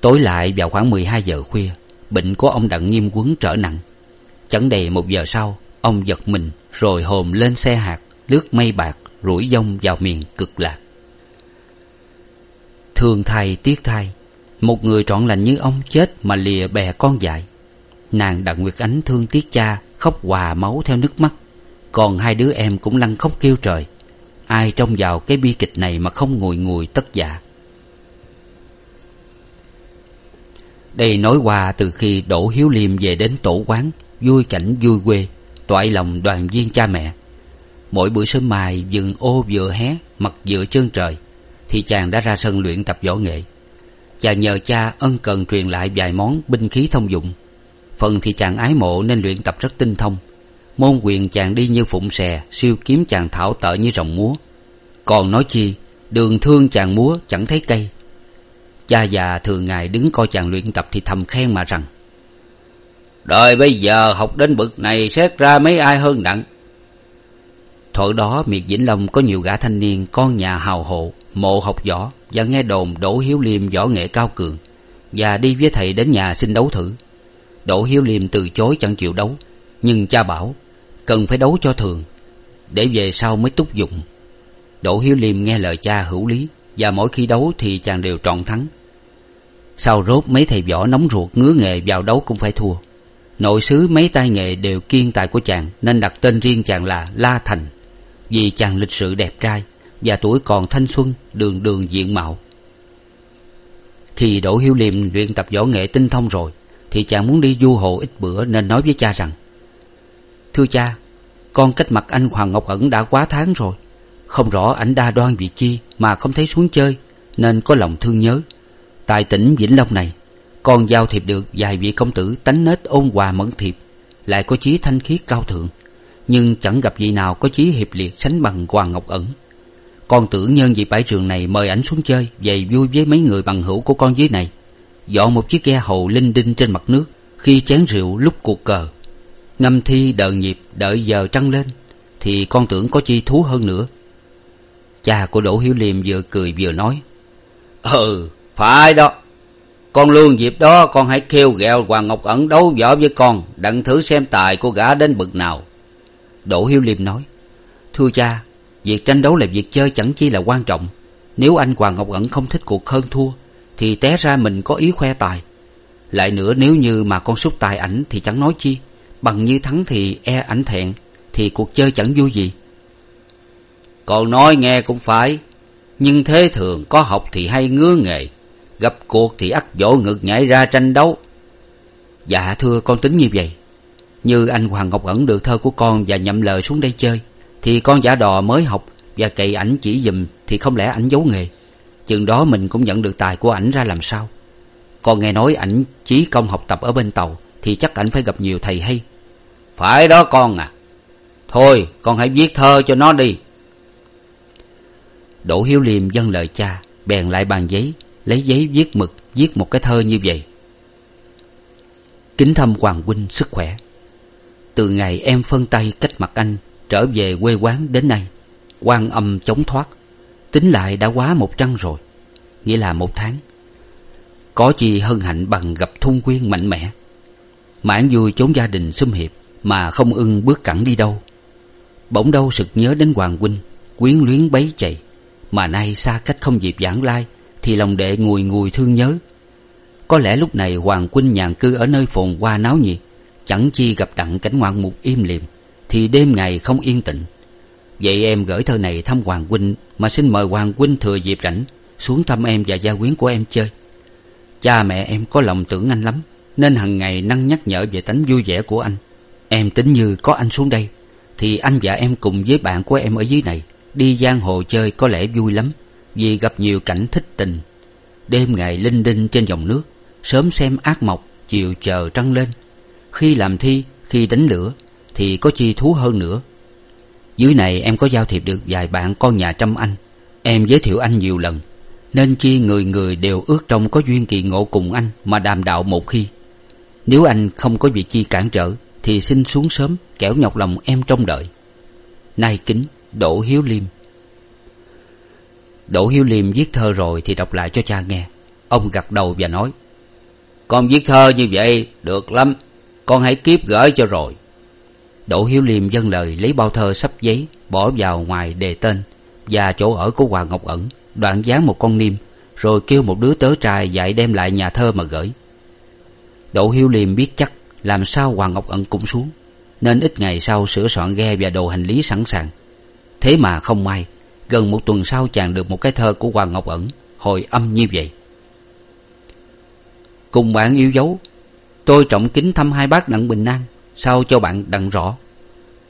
Tối lại vào khoảng mười hai giờ khuya, bệnh của ông đặng nghiêm quấn trở nặng. Chẳng đầy một giờ sau, ông giật mình, rồi hồn lên xe hạt, lướt mây bạc, rủi dông vào miền cực lạc thương thay tiếc thay một người trọn lành như ông chết mà lìa bè con dại. Nàng đặng nguyệt ánh thương tiếc cha, khóc hòa máu theo nước mắt. Còn hai đứa em cũng lăn khóc kêu trời. Ai trông vào cái bi kịch này mà không ngồi ngùi tất dạ đây nói qua từ khi đỗ hiếu liêm về đến tổ quán, vui cảnh vui quê, toại lòng đoàn viên cha mẹ. Mỗi buổi sớm mai dừng ô vừa hé, mặt vừa trơn trời thì chàng đã ra sân luyện tập võ nghệ. Chàng nhờ cha ân cần truyền lại vài món binh khí thông dụng. Phần thì chàng ái mộ nên luyện tập rất tinh thông. Môn quyền chàng đi như phụng xè, siêu kiếm chàng thảo tợ như rồng múa. Còn nói chi, đường thương chàng múa chẳng thấy cây. Cha già thường ngày đứng coi chàng luyện tập thì thầm khen mà rằng, đời bây giờ học đến bậc này xét ra mấy ai hơn đặng thuở đó miệt vĩnh long có nhiều gã thanh niên, con nhà hào hộ mộ học võ và nghe đồn đỗ hiếu liêm võ nghệ cao cường và đi với thầy đến nhà xin đấu thử. Đỗ hiếu liêm từ chối chẳng chịu đấu, nhưng cha bảo cần phải đấu cho thường, để về sau mới túc dụng. Đỗ hiếu liêm nghe lời cha hữu lý và mỗi khi đấu thì chàng đều trọn thắng. Sau rốt mấy thầy võ nóng ruột ngứa nghề vào đấu cũng phải thua. Nội xứ mấy tay nghề đều kiên tài của chàng nên đặt tên riêng chàng là la thành, vì chàng lịch sự đẹp trai và tuổi còn thanh xuân, đường đường diện mạo. Khi đỗ hiếu liêm luyện tập võ nghệ tinh thông rồi, thì chàng muốn đi du hồ ít bữa nên nói với cha rằng, thưa cha, con cách mặt anh hoàng ngọc ẩn đã quá tháng rồi. Không rõ ảnh đa đoan vì chi mà không thấy xuống chơi, nên có lòng thương nhớ. Tại tỉnh vĩnh long này, con giao thiệp được vài vị công tử tánh nết ôn hòa mẫn thiệp, lại có chí thanh khiết cao thượng. Nhưng chẳng gặp vị nào có chí hiệp liệt sánh bằng hoàng ngọc ẩn con tưởng nhân dịp bãi trường này mời ảnh xuống chơi về vui với mấy người bằng hữu của con dưới này. Dọn một chiếc ghe hầu linh đinh trên mặt nước khi chén rượu lúc cuộc cờ. Ngâm thi đợi nhịp đợi giờ trăng lên thì con tưởng có chi thú hơn nữa. Cha của đỗ hiếu liêm vừa cười vừa nói ừ phải đó. Con lương dịp đó con hãy kêu ghẹo hoàng ngọc ẩn đấu võ với con đặng thử xem tài của gã đến bực nào. Đỗ hiếu liêm nói thưa cha việc tranh đấu là việc chơi chẳng chi là quan trọng. Nếu anh hoàng ngọc ẩn không thích cuộc hơn thua, thì té ra mình có ý khoe tài. Lại nữa, nếu như mà con xúc tài ảnh thì chẳng nói chi. Bằng như thắng thì e ảnh thẹn, thì cuộc chơi chẳng vui gì. Còn nói nghe cũng phải, nhưng thế thường có học thì hay ngứa nghề, gặp cuộc thì ắt dỗ ngực nhảy ra tranh đấu. Dạ thưa, con tính như vậy. Như anh hoàng ngọc ẩn được thơ của con và nhậm lời xuống đây chơi thì con giả đò mới học và cậy ảnh chỉ dùm thì không lẽ ảnh giấu nghề. Chừng đó mình cũng nhận được tài của ảnh ra làm sao. Con nghe nói ảnh chí công học tập ở bên tàu thì chắc ảnh phải gặp nhiều thầy hay. Phải đó con à. Thôi, con hãy viết thơ cho nó đi. Đỗ hiếu liêm dâng lời cha, bèn lại bàn giấy, lấy giấy viết mực, viết một cái thơ như vậy. Kính thăm hoàng huynh sức khỏe. Từ ngày em phân tay cách mặt anh trở về quê quán đến nay. Quan âm chống thoát, tính lại đã quá một trăng rồi, nghĩa là một tháng. Có chi hân hạnh bằng gặp thung quyên mạnh mẽ. Mãn vui chốn gia đình xâm hiệp mà không ưng bước cẳng đi đâu. Bỗng đâu sực nhớ đến hoàng huynh, quyến luyến bấy chày. Mà nay xa cách không dịp giảng lai, thì lòng đệ ngùi ngùi thương nhớ. Có lẽ lúc này hoàng huynh nhàn cư ở nơi phồn hoa náo nhiệt, chẳng chi gặp đặng cảnh ngoạn mục im lìm thì đêm ngày không yên tịnh vậy em gửi thơ này thăm hoàng huynh mà xin mời hoàng huynh thừa dịp rảnh xuống thăm em và gia quyến của em chơi. Cha mẹ em có lòng tưởng anh lắm, nên hằng ngày năng nhắc nhở về tánh vui vẻ của anh. Em tính như có anh xuống đây, thì anh và em cùng với bạn của em ở dưới này đi giang hồ chơi có lẽ vui lắm, vì gặp nhiều cảnh thích tình. Đêm ngày linh đinh trên dòng nước, sớm xem ác mộc chiều chờ trăng lên. Khi làm thi, khi đánh lửa thì có chi thú hơn nữa. Dưới này em có giao thiệp được vài bạn con nhà trăm anh. Em giới thiệu anh nhiều lần, nên chi người người đều ước trong có duyên kỳ ngộ cùng anh mà đàm đạo một khi. Nếu anh không có việc chi cản trở, thì xin xuống sớm kẻo nhọc lòng em trông đợi. Nay kính, đỗ hiếu liêm. Đỗ hiếu liêm viết thơ rồi thì đọc lại cho cha nghe. Ông gật đầu và nói, con viết thơ như vậy được lắm. Con hãy kiếp gửi cho rồi đỗ hiếu liêm dâng lời lấy bao thơ sắp giấy, bỏ vào ngoài đề tên và chỗ ở của hoàng ngọc ẩn, đoạn dán một con niêm, rồi kêu một đứa tớ trai dạy đem lại nhà thơ mà gửi. Đỗ hiếu liêm biết chắc làm sao hoàng ngọc ẩn cũng xuống, nên ít ngày sau sửa soạn ghe và đồ hành lý sẵn sàng. Thế mà không may, gần một tuần sau chàng được một cái thơ của hoàng ngọc ẩn, hồi âm như vậy. Cùng bạn yêu dấu, tôi trọng kính thăm hai bác đặng bình an sao cho bạn đặng rõ?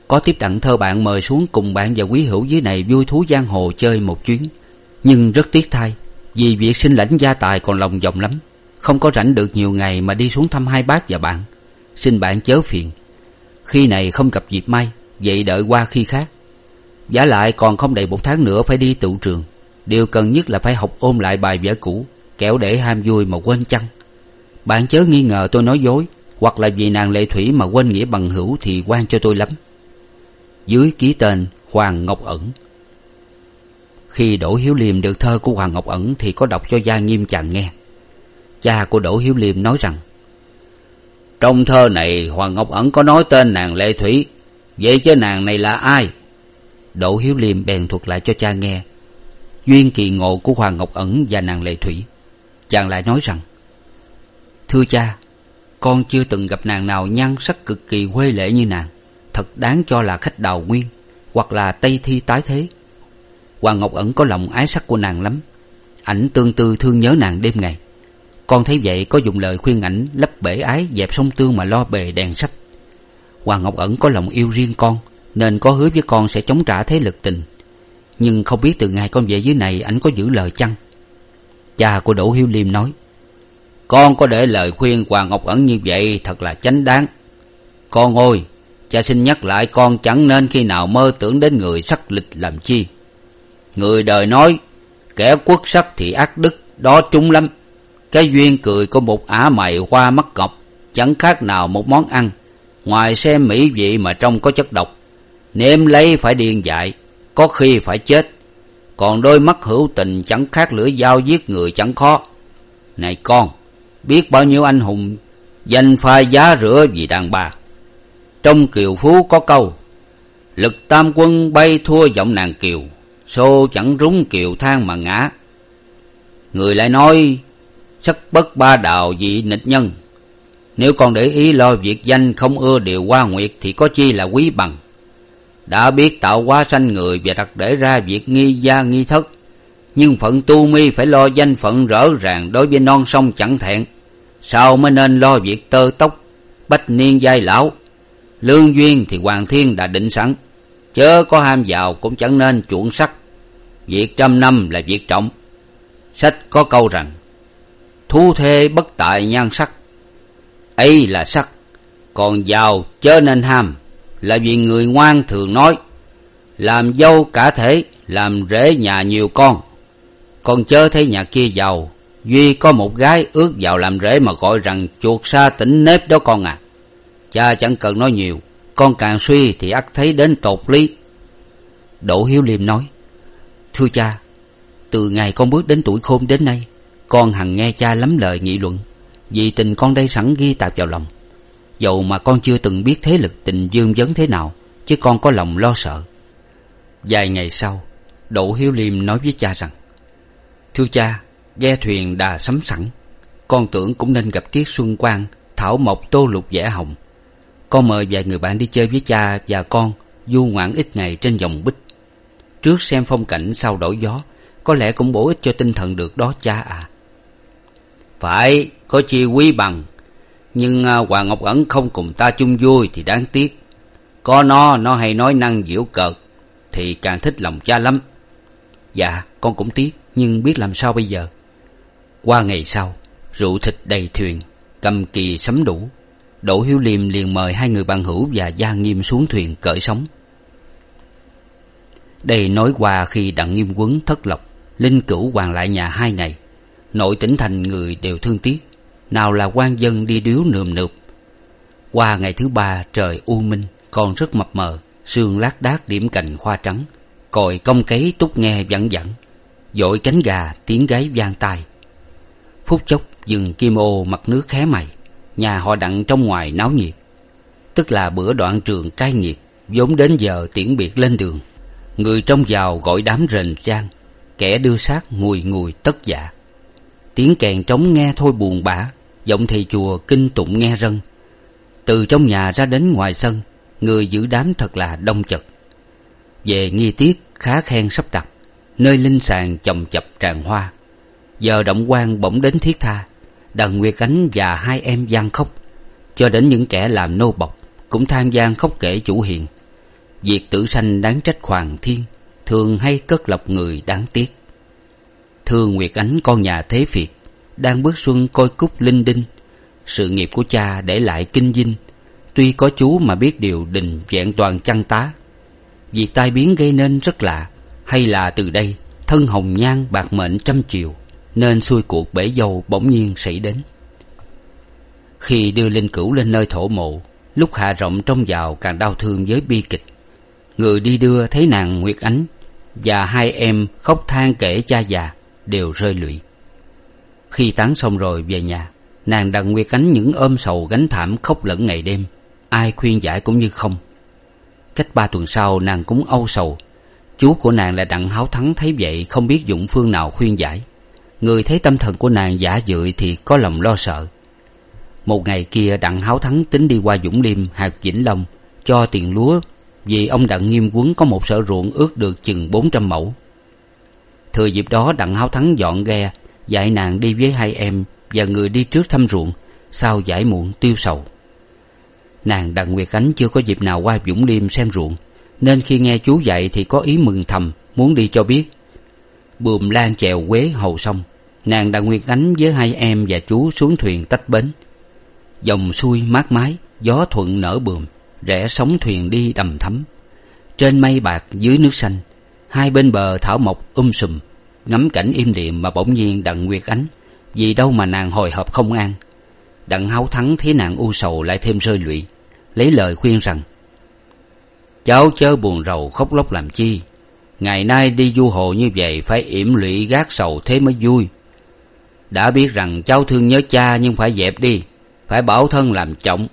Có tiếp đặng thơ bạn mời xuống cùng bạn và quý hữu dưới này vui thú giang hồ chơi một chuyến. Nhưng rất tiếc thay, vì việc xin lãnh gia tài còn lòng vòng lắm. Không có rảnh được nhiều ngày mà đi xuống thăm hai bác và bạn. Xin bạn chớ phiền. Khi này không gặp dịp may, vậy đợi qua khi khác. Giả lại còn không đầy một tháng nữa phải đi tựu trường. Điều cần nhất là phải học ôm lại bài vở cũ, kẻo để ham vui mà quên chăng. Bạn chớ nghi ngờ tôi nói dối hoặc là vì nàng lệ thủy mà quên nghĩa bằng hữu thì quan cho tôi lắm. Dưới ký tên hoàng ngọc ẩn. Khi đỗ hiếu liêm được thơ của hoàng ngọc ẩn thì có đọc cho gia nghiêm chàng nghe. Cha của đỗ hiếu liêm nói rằng, trong thơ này, hoàng ngọc ẩn có nói tên nàng lệ thủy. Vậy chứ nàng này là ai? Đỗ hiếu liêm bèn thuật lại cho cha nghe duyên kỳ ngộ của hoàng ngọc ẩn và nàng lệ thủy. Chàng lại nói rằng, thưa cha con chưa từng gặp nàng nào nhan sắc cực kỳ huê lệ như nàng. Thật đáng cho là khách đào nguyên, hoặc là tây thi tái thế. Hoàng ngọc ẩn có lòng ái sắc của nàng lắm. Ảnh tương tư thương nhớ nàng đêm ngày. Con thấy vậy có dùng lời khuyên ảnh lấp bể ái dẹp sông tương mà lo bề đèn sách. Hoàng ngọc ẩn có lòng yêu riêng con, nên có hứa với con sẽ chống trả thế lực tình. Nhưng không biết từ ngày con về dưới này ảnh có giữ lời chăng? Cha của đỗ hiếu liêm nói con có để lời khuyên hoàng ngọc ẩn như vậy thật là chánh đáng. Con ơi, cha xin nhắc lại con chẳng nên khi nào mơ tưởng đến người sắc lịch làm chi. Người đời nói, kẻ quất sắc thì ác đức, đó trúng lắm. Cái duyên cười của một ả mày qua mắt cọc chẳng khác nào một món ăn. Ngoài xem mỹ vị mà trong có chất độc, nếm lấy phải điên dại, có khi phải chết. Còn đôi mắt hữu tình chẳng khác lưỡi dao giết người chẳng khó. Này con biết bao nhiêu anh hùng danh phai giá rửa vì đàn bà. Trong kiều phú có câu, lực tam quân bay thua giọng nàng kiều, xô chẳng rúng kiều than mà ngã. Người lại nói, sắc bất ba đạo dị nịch nhân, nếu còn để ý lo việc danh không ưa điều hoa nguyệt thì có chi là quý bằng. Đã biết tạo hóa sanh người và đặt để ra việc nghi gia nghi thất, nhưng phận tu mi phải lo danh phận rõ ràng đối với non sông chẳng thẹn sao mới nên lo việc tơ tóc, bách niên giai lão? Lương duyên thì hoàng thiên đã định sẵn, chớ có ham giàu cũng chẳng nên chuộng sắc. Việc trăm năm là việc trọng. Sách có câu rằng, thú thê bất tại nhan sắc. Ấy là sắc, còn giàu chớ nên ham, là vì người ngoan thường nói. Làm dâu cả thể làm rễ nhà nhiều con con chớ thấy nhà kia giàu duy có một gái ước vào làm rễ mà gọi rằng chuột sa tỉnh nếp đó con à. Cha chẳng cần nói nhiều, con càng suy thì ắt thấy đến tột lý. Đỗ hiếu liêm nói, thưa cha, từ ngày con bước đến tuổi khôn đến nay, con hằng nghe cha lắm lời nghị luận, vì tình con đây sẵn ghi tạp vào lòng. Dầu mà con chưa từng biết thế lực tình dương vấn thế nào, chứ con có lòng lo sợ. Vài ngày sau, đỗ hiếu liêm nói với cha rằng, thưa cha ghe thuyền đà sắm sẵn. Con tưởng cũng nên gặp tiết xuân quang, thảo mộc, tô lục, vẽ hồng. Con mời vài người bạn đi chơi với cha và con, du ngoạn ít ngày trên dòng bích. Trước xem phong cảnh sau đổi gió, có lẽ cũng bổ ích cho tinh thần được đó cha à. Phải, có chi quý bằng. Nhưng à, hoàng ngọc ẩn không cùng ta chung vui thì đáng tiếc. Có nó nó hay nói năng diễu cợt, thì càng thích lòng cha lắm. Dạ con cũng tiếc, nhưng biết làm sao bây giờ? Qua ngày sau, rượu thịt đầy thuyền, cầm kỳ sấm đủ. Đỗ hiếu liêm liền mời hai người bạn hữu và gia nghiêm xuống thuyền cởi sóng. Đây nói qua khi đặng nghiêm quấn thất lộc, linh cửu hoàng lại nhà hai ngày. Nội tỉnh thành người đều thương tiếc. Nào là quan dân đi điếu nườm nượp. Qua ngày thứ ba, trời u minh, còn rất mập mờ, sương lác đác điểm cành hoa trắng. Còi công cấy túc nghe vẳng vẳng. Dội cánh gà, tiếng gáy vang tai phút chốc dừng kim ô mặt nước khé mày. Nhà họ đặng trong ngoài náo nhiệt. Tức là bữa đoạn trường cai nghiệt, vốn đến giờ tiễn biệt lên đường. Người trong vào gọi đám rền rang kẻ đưa xác ngùi ngùi tất dạ tiếng kèn trống nghe thôi buồn bã, giọng thầy chùa kinh tụng nghe rân. Từ trong nhà ra đến ngoài sân, người giữ đám thật là đông chật. Về nghi tiết, khá khen sắp đặt, nơi linh sàng chồng chập tràn hoa giờ động quan bỗng đến thiết tha. Đằng nguyệt ánh và hai em gian khóc. Cho đến những kẻ làm nô bộc cũng tham gian khóc kể chủ hiền. Việc tử sanh đáng trách hoàng thiên thường hay cất lọc người đáng tiếc. Thưa nguyệt ánh con nhà thế việt đang bước xuân coi cúc linh đinh. Sự nghiệp của cha để lại kinh dinh. Tuy có chú mà biết điều đình vẹn toàn chăn tá. Việc tai biến gây nên rất lạ. Hay là từ đây, thân hồng nhan bạc mệnh trăm chiều nên xuôi cuộc bể dâu bỗng nhiên xảy đến. Khi đưa linh cửu lên nơi thổ mộ, lúc hạ rộng trong vào càng đau thương với bi kịch. Người đi đưa thấy nàng nguyệt ánh và hai em khóc than kể cha già đều rơi lụy. Khi tán xong rồi về nhà, nàng đặng nguyệt ánh những ôm sầu gánh thảm khóc lẫn ngày đêm, ai khuyên giải cũng như không. Cách ba tuần sau nàng cũng âu sầu, chú của nàng là đặng háo thắng thấy vậy không biết dụng phương nào khuyên giải người thấy tâm thần của nàng giả dưỡi thì có lòng lo sợ. Một ngày kia, đặng háo thắng tính đi qua dũng liêm hạt vĩnh long, cho tiền lúa, vì ông đặng nghiêm quấn có một sở ruộng ước được chừng bốn trăm mẫu. Thừa dịp đó, đặng háo thắng dọn ghe, dạy nàng đi với hai em và người đi trước thăm ruộng, sau giải muộn tiêu sầu. Nàng đặng nguyệt ánh chưa có dịp nào qua dũng liêm xem ruộng, nên khi nghe chú dạy thì có ý mừng thầm, muốn đi cho biết buồm lan chèo quế hầu sông. Nàng đặng nguyệt ánh với hai em và chú xuống thuyền tách bến. Dòng xuôi mát mái, gió thuận nở buồm rẽ sóng thuyền đi đầm thấm trên mây bạc dưới nước xanh, hai bên bờ thảo mộc um sùm, ngắm cảnh im lìm mà bỗng nhiên đặng nguyệt ánh, vì đâu mà nàng hồi hộp không an. Đặng háo thắng thấy nàng u sầu lại thêm rơi lụy, lấy lời khuyên rằng, cháu chớ buồn rầu khóc lóc làm chi ngày nay đi du hồ như vậy phải yểm lụy gác sầu thế mới vui. Đã biết rằng cháu thương nhớ cha nhưng phải dẹp đi, phải bảo thân làm trọng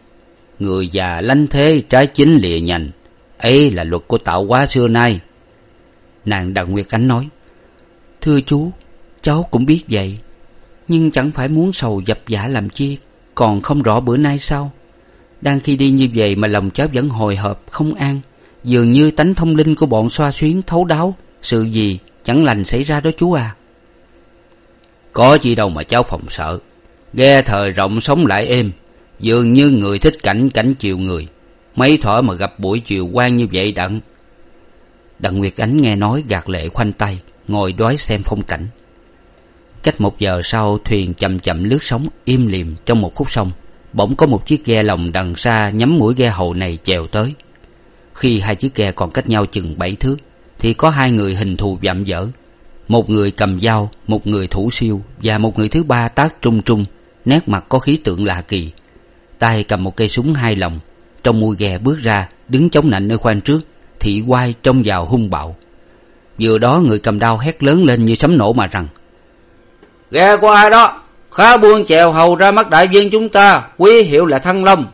người già lanh thế trái chính lìa nhành, ấy là luật của tạo hóa xưa nay. Nàng đặng nguyệt ánh nói, thưa chú, cháu cũng biết vậy, nhưng chẳng phải muốn sầu dập dã làm chi, còn không rõ bữa nay sao? Đang khi đi như vậy mà lòng cháu vẫn hồi hộp, không an dường như tánh thông linh của bọn xoa xuyến thấu đáo, sự gì chẳng lành xảy ra đó chú à. Có gì đâu mà cháu phòng sợ. Ghe thời rộng sống lại êm, dường như người thích cảnh cảnh chiều người. Mấy thỏi mà gặp buổi chiều quang như vậy đặng. Đặng nguyệt ánh nghe nói gạt lệ khoanh tay, ngồi đói xem phong cảnh. Cách một giờ sau, thuyền chậm chậm lướt sóng im lìm trong một khúc sông. Bỗng có một chiếc ghe lồng đằng xa nhắm mũi ghe hầu này chèo tới khi hai chiếc ghe còn cách nhau chừng bảy thước, thì có hai người hình thù vạm vỡ. Một người cầm dao, một người thủ siêu, và một người thứ ba tác trung trung, nét mặt có khí tượng lạ kỳ. Tay cầm một cây súng hai lòng, trong mui ghe bước ra, đứng chống nạnh nơi khoang trước, thị quai trông vào hung bạo. Vừa đó người cầm đao hét lớn lên như sấm nổ mà rằng, ghe của ai đó? Khá buông chèo hầu ra mắt đại viên chúng ta, quý hiệu là thăng long.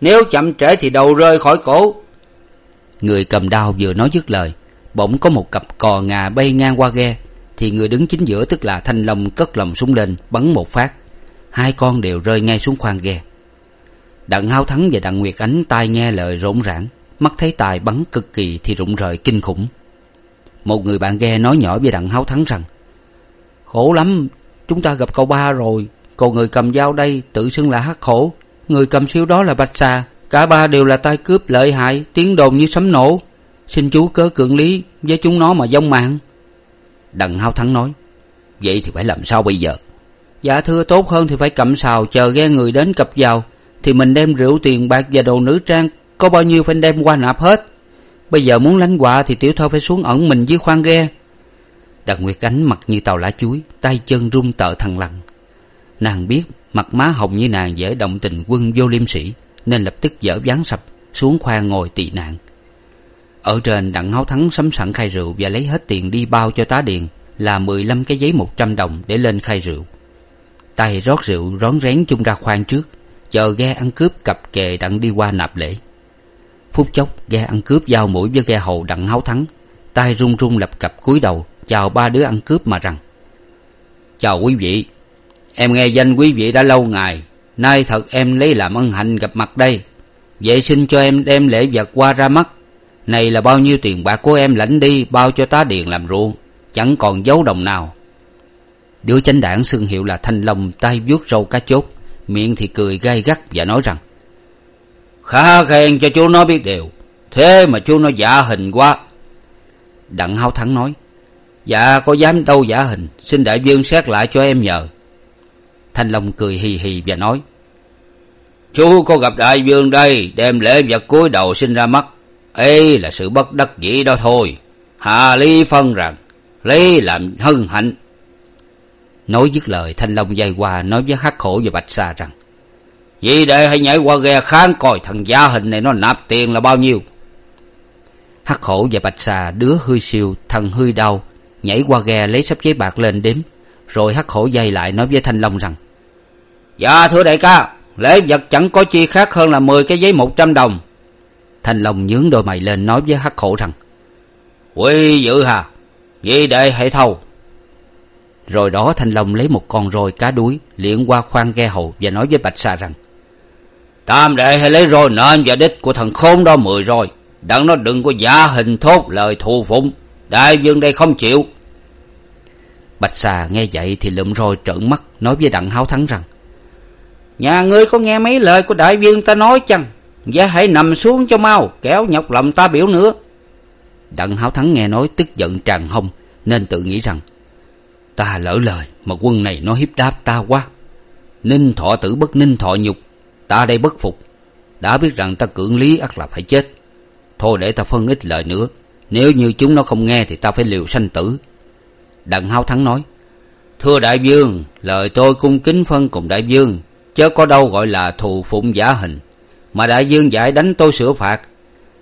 Nếu chậm trễ thì đầu rơi khỏi cổ người cầm đao vừa nói dứt lời, bỗng có một cặp cò ngà bay ngang qua ghe, thì người đứng chính giữa, tức là thanh long, cất lòng súng lên, bắn một phát. Hai con đều rơi ngay xuống khoang ghe. Đặng hao thắng và đặng nguyệt ánh tai nghe lời rộn rãng mắt thấy tài bắn cực kỳ thì rụng rời kinh khủng. Một người bạn ghe nói nhỏ với đặng háo thắng rằng, khổ lắm, chúng ta gặp cậu ba rồi, còn người cầm dao đây tự xưng là hắc khổ người cầm siêu đó là bạch xà cả ba đều là tay cướp lợi hại, tiếng đồn như sấm nổ. Xin chú cớ cưỡng lý với chúng nó mà vong mạng. Đặng hao thắng nói, vậy thì phải làm sao bây giờ? Dạ thưa, tốt hơn thì phải cầm sào chờ ghe người đến cập vào, thì mình đem rượu tiền bạc và đồ nữ trang, có bao nhiêu phải đem qua nạp hết. Bây giờ muốn lánh quạ thì tiểu thơ phải xuống ẩn mình dưới khoang ghe. Đặng nguyệt ánh mặt như tàu lá chuối, tay chân run tợ thằng lằn. Nàng biết mặt má hồng như nàng dễ động tình quân vô liêm sĩ nên lập tức dở ván sập, xuống khoang ngồi tị nạn. Ở trên đặng háo thắng sắm sẵn khai rượu và lấy hết tiền đi bao cho tá điền, là mười lăm cái giấy một trăm đồng để lên khai rượu. Tay rót rượu rón rén chung ra khoang trước, chờ ghe ăn cướp cặp kè đặng đi qua nạp lễ. Phút chốc, ghe ăn cướp giao mũi với ghe hầu đặng háo thắng, tay run run lập cặp cúi đầu, chào ba đứa ăn cướp mà rằng, chào quý vị, em nghe danh quý vị đã lâu ngày nay thật em lấy làm ân hạnh gặp mặt đây. Vậy xin cho em đem lễ vật qua ra mắt. Này là bao nhiêu tiền bạc của em lãnh đi, bao cho tá điền làm ruộng, chẳng còn dấu đồng nào. Đứa chánh đảng xưng hiệu là thanh long, tay vuốt râu cá chốt, miệng thì cười gay gắt và nói rằng, khá khen cho chú nó biết điều, thế mà chú nó giả hình quá. Đặng háo thắng nói dạ có dám đâu giả hình, xin đại vương xét lại cho em nhờ thanh long cười hì hì và nói, chú, có gặp đại vương đây, đem lễ vật cúi đầu xin ra mắt. Ấy là sự bất đắc dĩ đó thôi. Hà lý phân rằng lấy làm hân hạnh. Nói dứt lời, thanh long dây qua nói với hắc khổ và bạch sa rằng vì đệ hãy nhảy qua ghe kháng coi thằng gia hình này nó nạp tiền là bao nhiêu. Hắc khổ và bạch xà đứa hư siêu thằng hư đau, nhảy qua ghe lấy sắp giấy bạc lên đếm. Rồi hắc khổ dây lại nói với thanh long rằng dạ thưa đại ca, lễ vật chẳng có chi khác hơn là mười cái giấy một trăm đồng. Thanh long nhướng đôi mày lên nói với hắc khổ rằng, quy dữ hà vì đệ hãy thâu rồi đó thanh long lấy một con roi cá đuối liệng qua khoang ghe hầu và nói với bạch sa rằng, tam đệ hãy lấy roi nện và đích của thằng khốn đó mười roi, đặng nó đừng có giả hình thốt lời thù phụng, đại vương đây không chịu. Bạch xà nghe vậy thì lụm roi trợn mắt, nói với đặng háo thắng rằng nhà ngươi có nghe mấy lời của đại vương ta nói chăng? Giá hãy nằm xuống cho mau, kéo nhọc lòng ta biểu nữa. Đặng háo thắng nghe nói tức giận tràn hông nên tự nghĩ rằng, ta lỡ lời mà quân này nó hiếp đáp ta quá. Ninh thọ tử bất ninh thọ nhục, ta đây bất phục. Đã biết rằng ta cưỡng lý ắt là phải chết. Thôi để ta phân ít lời nữa, nếu như chúng nó không nghe thì ta phải liều sanh tử. Đặng háo thắng nói, thưa đại vương, lời tôi cung kính phân cùng đại vương chớ có đâu gọi là thù phụng giả hình. Mà đại vương giải đánh tôi sửa phạt.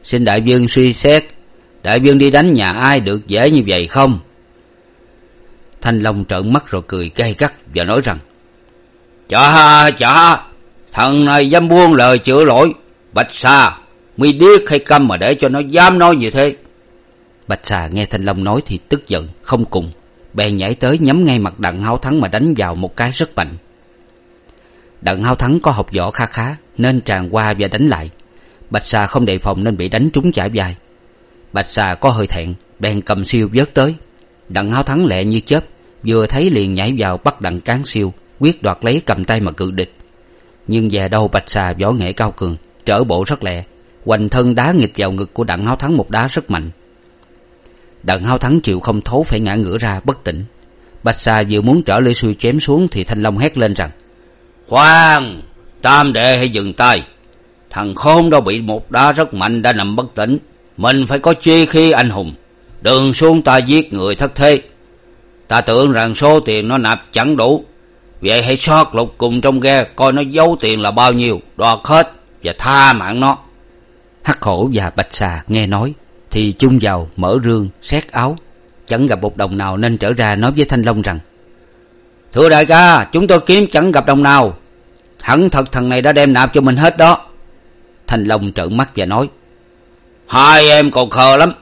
Xin đại vương suy xét, đại vương đi đánh nhà ai được dễ như vậy không? Thanh long trợn mắt rồi cười gay gắt và nói rằng chà chà thằng này dám buông lời chữa lỗi. Bạch sa, mi điếc hay câm mà để cho nó dám nói như thế? Bạch xà nghe thanh long nói thì tức giận, không cùng, bèn nhảy tới nhắm ngay mặt đặng háo thắng mà đánh vào một cái rất mạnh đặng hao thắng có học võ kha khá, nên tràn qua và đánh lại. Bạch xà không đề phòng nên bị đánh trúng chả vai. Bạch xà có hơi thẹn, bèn cầm siêu vớt tới. Đặng hao thắng lẹ như chớp, vừa thấy liền nhảy vào bắt đặng cán siêu, quyết đoạt lấy cầm tay mà cự địch. Nhưng về đâu bạch xà võ nghệ cao cường, trở bộ rất lẹ. Hoành thân đá nghịch vào ngực của đặng hao thắng một đá rất mạnh. Đặng hao thắng chịu không thấu phải ngã ngửa ra bất tỉnh. Bạch xà vừa muốn trở lưỡi xuôi chém xuống thì thanh long hét lên rằng khoan, tam đệ hãy dừng tay. Thằng khôn đó bị một đá rất mạnh đã nằm bất tỉnh. Mình phải có chi khi anh hùng. Đừng xuống ta giết người thất thế. Ta tưởng rằng số tiền nó nạp chẳng đủ. Vậy hãy xót lục cùng trong ghe, coi nó giấu tiền là bao nhiêu, đoạt hết và tha mạng nó. Hắc hổ và bạch xà nghe nói, thì chung vào mở rương, xét áo. Chẳng gặp một đồng nào nên trở ra nói với thanh long rằng thưa đại ca, chúng tôi kiếm chẳng gặp đồng nào. Hẳn thật thằng này đã đem nạp cho mình hết đó. Thanh long trợn mắt và nói, hai em còn khờ lắm.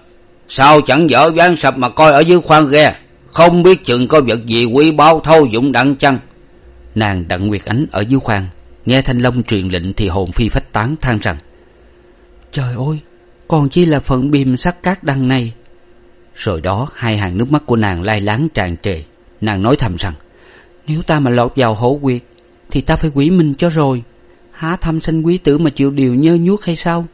Sao chẳng dở dáng sập mà coi ở dưới khoang ghe? Không biết chừng có vật gì quý báu thâu dụng đặng chăng? Nàng đặng nguyệt ánh ở dưới khoang, nghe thanh long truyền lệnh thì hồn phi phách tán than rằng, trời ơi, còn chi là phận bìm sắt cát đằng này. Rồi đó, hai hàng nước mắt của nàng lai láng tràn trề. Nàng nói thầm rằng nếu ta mà lọt vào hổ quyệt, thì ta phải quỷ mình cho rồi. Há thăm sanh quý tử mà chịu điều nhơ nhuốc hay sao?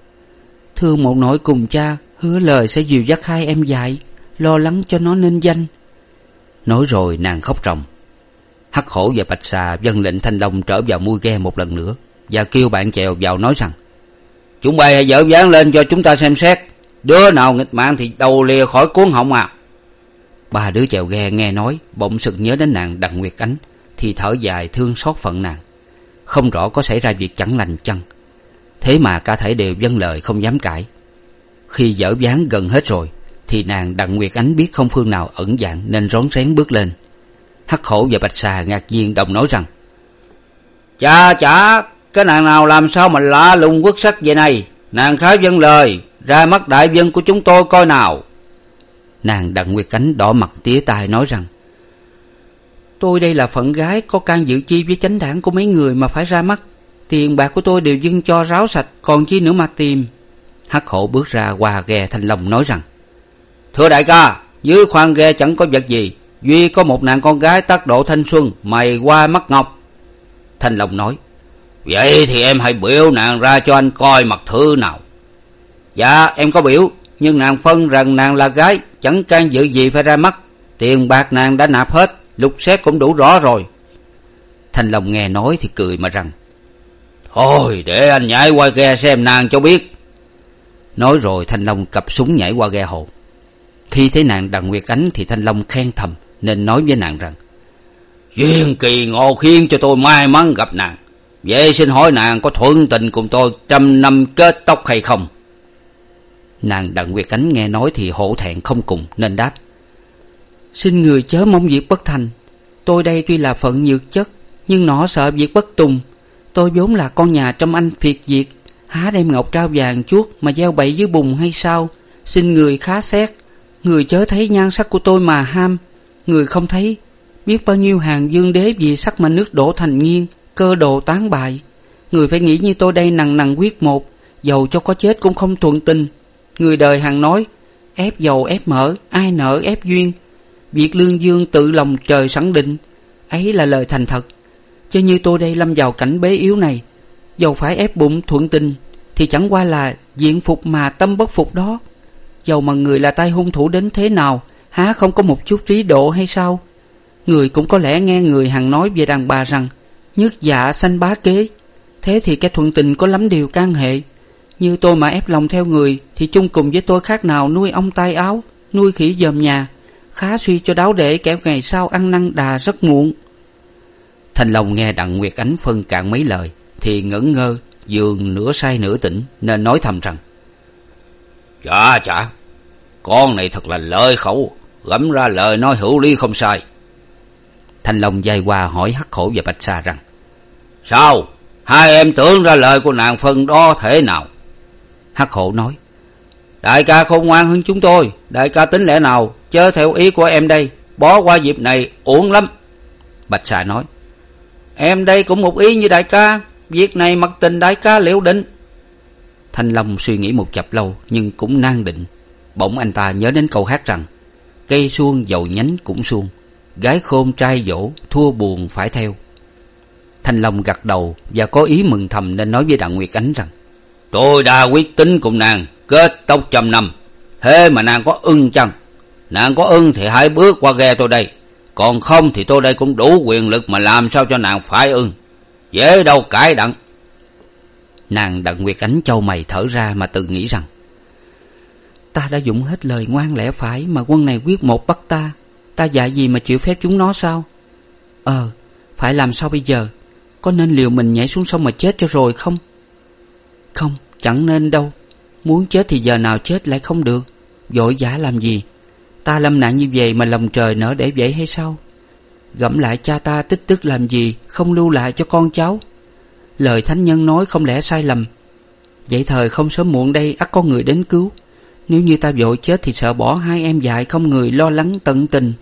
Thương một nỗi cùng cha, hứa lời sẽ dìu dắt hai em dạy lo lắng cho nó nên danh. Nói rồi nàng khóc ròng. Hắc hổ và bạch xà vâng lệnh thanh long trở vào mui ghe một lần nữa và kêu bạn chèo vào nói rằng, chúng bay hãy dở dáng lên cho chúng ta xem xét. Đứa nào nghịch mạng thì đầu lìa khỏi cuốn họng à ba đứa chèo ghe nghe nói, bỗng sực nhớ đến nàng đặng nguyệt ánh, thì thở dài thương xót phận nàng. Không rõ có xảy ra việc chẳng lành chăng. Thế mà cả thể đều vâng lời không dám cãi. Khi dở dáng gần hết rồi, thì nàng đặng nguyệt ánh biết không phương nào ẩn dạng nên rón rén bước lên. Hắc khổ và bạch xà ngạc nhiên đồng nói rằng, chà chả cái nàng nào làm sao mà lạ lùng quốc sắc vậy này? Nàng khá vâng lời, ra mắt đại dân của chúng tôi coi nào nàng đặng nguyệt cánh đỏ mặt tía tai nói rằng, tôi đây là phận gái, có can dự chi với chánh đảng của mấy người mà phải ra mắt. Tiền bạc của tôi đều dưng cho ráo sạch, còn chi nữa mà tìm. Hắc hổ bước ra qua ghe thanh long nói rằng, thưa đại ca, dưới khoang ghe chẳng có vật gì. Duy có một nàng con gái tác độ thanh xuân, mày qua mắt ngọc. Thanh long nói, vậy thì em hãy biểu nàng ra cho anh coi mặt thư nào. Dạ em có biểu nhưng nàng phân rằng nàng là gái, chẳng can dự gì phải ra mắt. Tiền bạc nàng đã nạp hết, lục xét cũng đủ rõ rồi. Thanh long nghe nói thì cười mà rằng, thôi, để anh nhảy qua ghe xem nàng cho biết. Nói rồi thanh long cặp súng nhảy qua ghe hồ. Khi thấy nàng đặng nguyệt ánh thì thanh long khen thầm, nên nói với nàng rằng, duyên kỳ ngộ khiến cho tôi may mắn gặp nàng. Vậy xin hỏi nàng có thuận tình cùng tôi trăm năm kết tóc hay không? Nàng đặng nguyệt ánh nghe nói thì hổ thẹn không cùng, nên đáp, xin người chớ mong việc bất thành. Tôi đây tuy là phận nhược chất, nhưng nọ sợ việc bất tùng. Tôi vốn là con nhà trong anh phiệt diệt, há đem ngọc trao vàng chuốt mà gieo bậy dưới bùn hay sao? Xin người khá xét. Người chớ thấy nhan sắc của tôi mà ham. Người không thấy, biết bao nhiêu hàng dương đế vì sắc mà nước đổ thành nghiêng, cơ đồ tán bại. Người phải nghĩ như tôi đây nằng nằng quyết một, dầu cho có chết cũng không thuận tình người đời hàng nói, ép dầu, ép mỡ, ai nợ, ép duyên. Việc lương dương tự lòng trời sẵn định, ấy là lời thành thật. Chứ như tôi đây lâm vào cảnh bế yếu này, dầu phải ép bụng thuận tình, thì chẳng qua là diện phục mà tâm bất phục đó. Dầu mà người là tay hung thủ đến thế nào, há không có một chút trí độ hay sao? Người cũng có lẽ nghe người hằng nói về đàn bà rằng nhất dạ sanh bá kế. Thế thì cái thuận tình có lắm điều can hệ như tôi mà ép lòng theo người thì chung cùng với tôi khác nào nuôi ong tay áo nuôi khỉ dòm nhà. Khá suy cho đáo để kẻo ngày sau ăn năn đà rất muộn. Thanh long nghe đặng nguyệt ánh phân cạn mấy lời thì ngẩn ngơ dường nửa say nửa tỉnh nên nói thầm rằng chà chà con này thật là lợi khẩu gẫm ra lời nói hữu lý không sai. Thanh long dây qua hỏi hắc hổ và bạch sa rằng sao? Hai em tưởng ra lời của nàng phân đó thế nào hắc hổ nói, đại ca khôn ngoan hơn chúng tôi. Đại ca tính lẽ nào chớ theo ý của em đây? Bỏ qua dịp này uổng lắm. Bạch xà nói, em đây cũng một ý như đại ca. Việc này mặc tình đại ca liệu định. Thanh long suy nghĩ một chập lâu nhưng cũng nan định. Bỗng anh ta nhớ đến câu hát rằng, cây suông dầu nhánh cũng suông, gái khôn trai dỗ thua buồn phải theo. Thanh long gật đầu và có ý mừng thầm nên nói với đặng nguyệt ánh rằng tôi đã quyết tính cùng nàng kết tóc trăm năm. Thế mà nàng có ưng chăng? Nàng có ưng thì hãy bước qua ghe tôi đây. Còn không thì tôi đây cũng đủ quyền lực mà làm sao cho nàng phải ưng. Dễ đâu cãi đặng. Nàng đặng nguyệt ánh châu mày thở ra mà tự nghĩ rằng, ta đã dụng hết lời ngoan lẽ phải mà quân này quyết một bắt ta. Ta dạy gì mà chịu phép chúng nó sao? Ờ phải làm sao bây giờ? Có nên liều mình nhảy xuống sông mà chết cho rồi không? Không chẳng nên đâu. Muốn chết thì giờ nào chết lại không được. Vội vã làm gì? Ta lâm nạn như vậy mà lòng trời nỡ để vậy hay sao? Gẫm lại cha ta tích tức làm gì không lưu lại cho con cháu? Lời thánh nhân nói không lẽ sai lầm. Vậy thời không sớm muộn đây, ắt có người đến cứu. Nếu như ta vội chết thì sợ bỏ hai em dại không người lo lắng tận tình.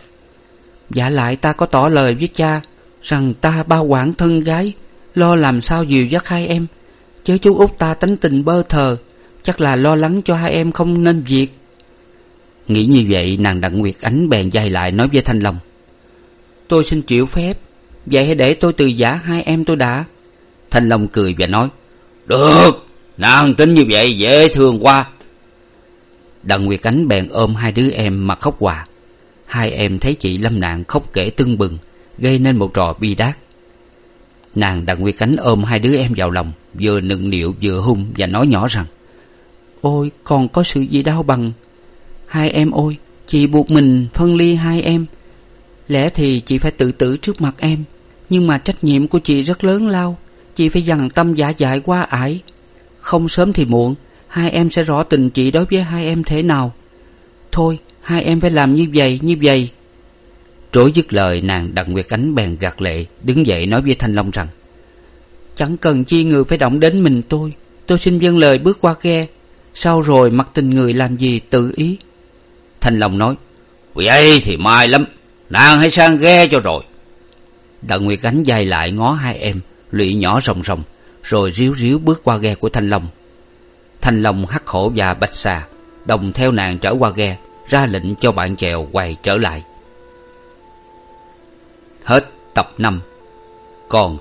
Giả lại ta có tỏ lời với cha rằng ta bao quản thân gái, lo làm sao dìu dắt hai em chớ chú út ta tánh tình bơ thờ chắc là lo lắng cho hai em không nên việc. Nghĩ như vậy nàng đặng nguyệt ánh bèn dày lại nói với thanh long. Tôi xin chịu phép vậy hãy để tôi từ giả hai em tôi đã. Thanh long cười và nói được nàng tính như vậy dễ thương quá. Đặng nguyệt ánh bèn ôm hai đứa em mà khóc hòa. Hai em thấy chị lâm nạn khóc kể tưng bừng gây nên một trò bi đát. Nàng đặng nguyệt ánh ôm hai đứa em vào lòng vừa nựng nịu vừa hung và nói nhỏ rằng, ôi, còn có sự gì đau bằng? Hai em ôi, chị buộc mình phân ly hai em. Lẽ thì chị phải tự tử trước mặt em, nhưng mà trách nhiệm của chị rất lớn lao. Chị phải dằn tâm giả dại qua ải. Không sớm thì muộn, hai em sẽ rõ tình chị đối với hai em thế nào. Thôi, hai em phải làm như vậy như vậy. Trối dứt lời, nàng đặng nguyệt ánh bèn gạt lệ, đứng dậy nói với thanh long rằng chẳng cần chi người phải động đến mình tôi. Tôi xin dâng lời bước qua ghe. Sau rồi mặc tình người làm gì tự ý. Thanh long nói vậy thì mai lắm. Nàng hãy sang ghe cho rồi. Đặng nguyệt gánh dài lại ngó hai em, lụy nhỏ rồng rồng rồi ríu ríu bước qua ghe của thanh long. Thanh long hắc hổ và bạch xà, đồng theo nàng trở qua ghe, ra lệnh cho bạn chèo quay trở lại. Hết tập năm. Còn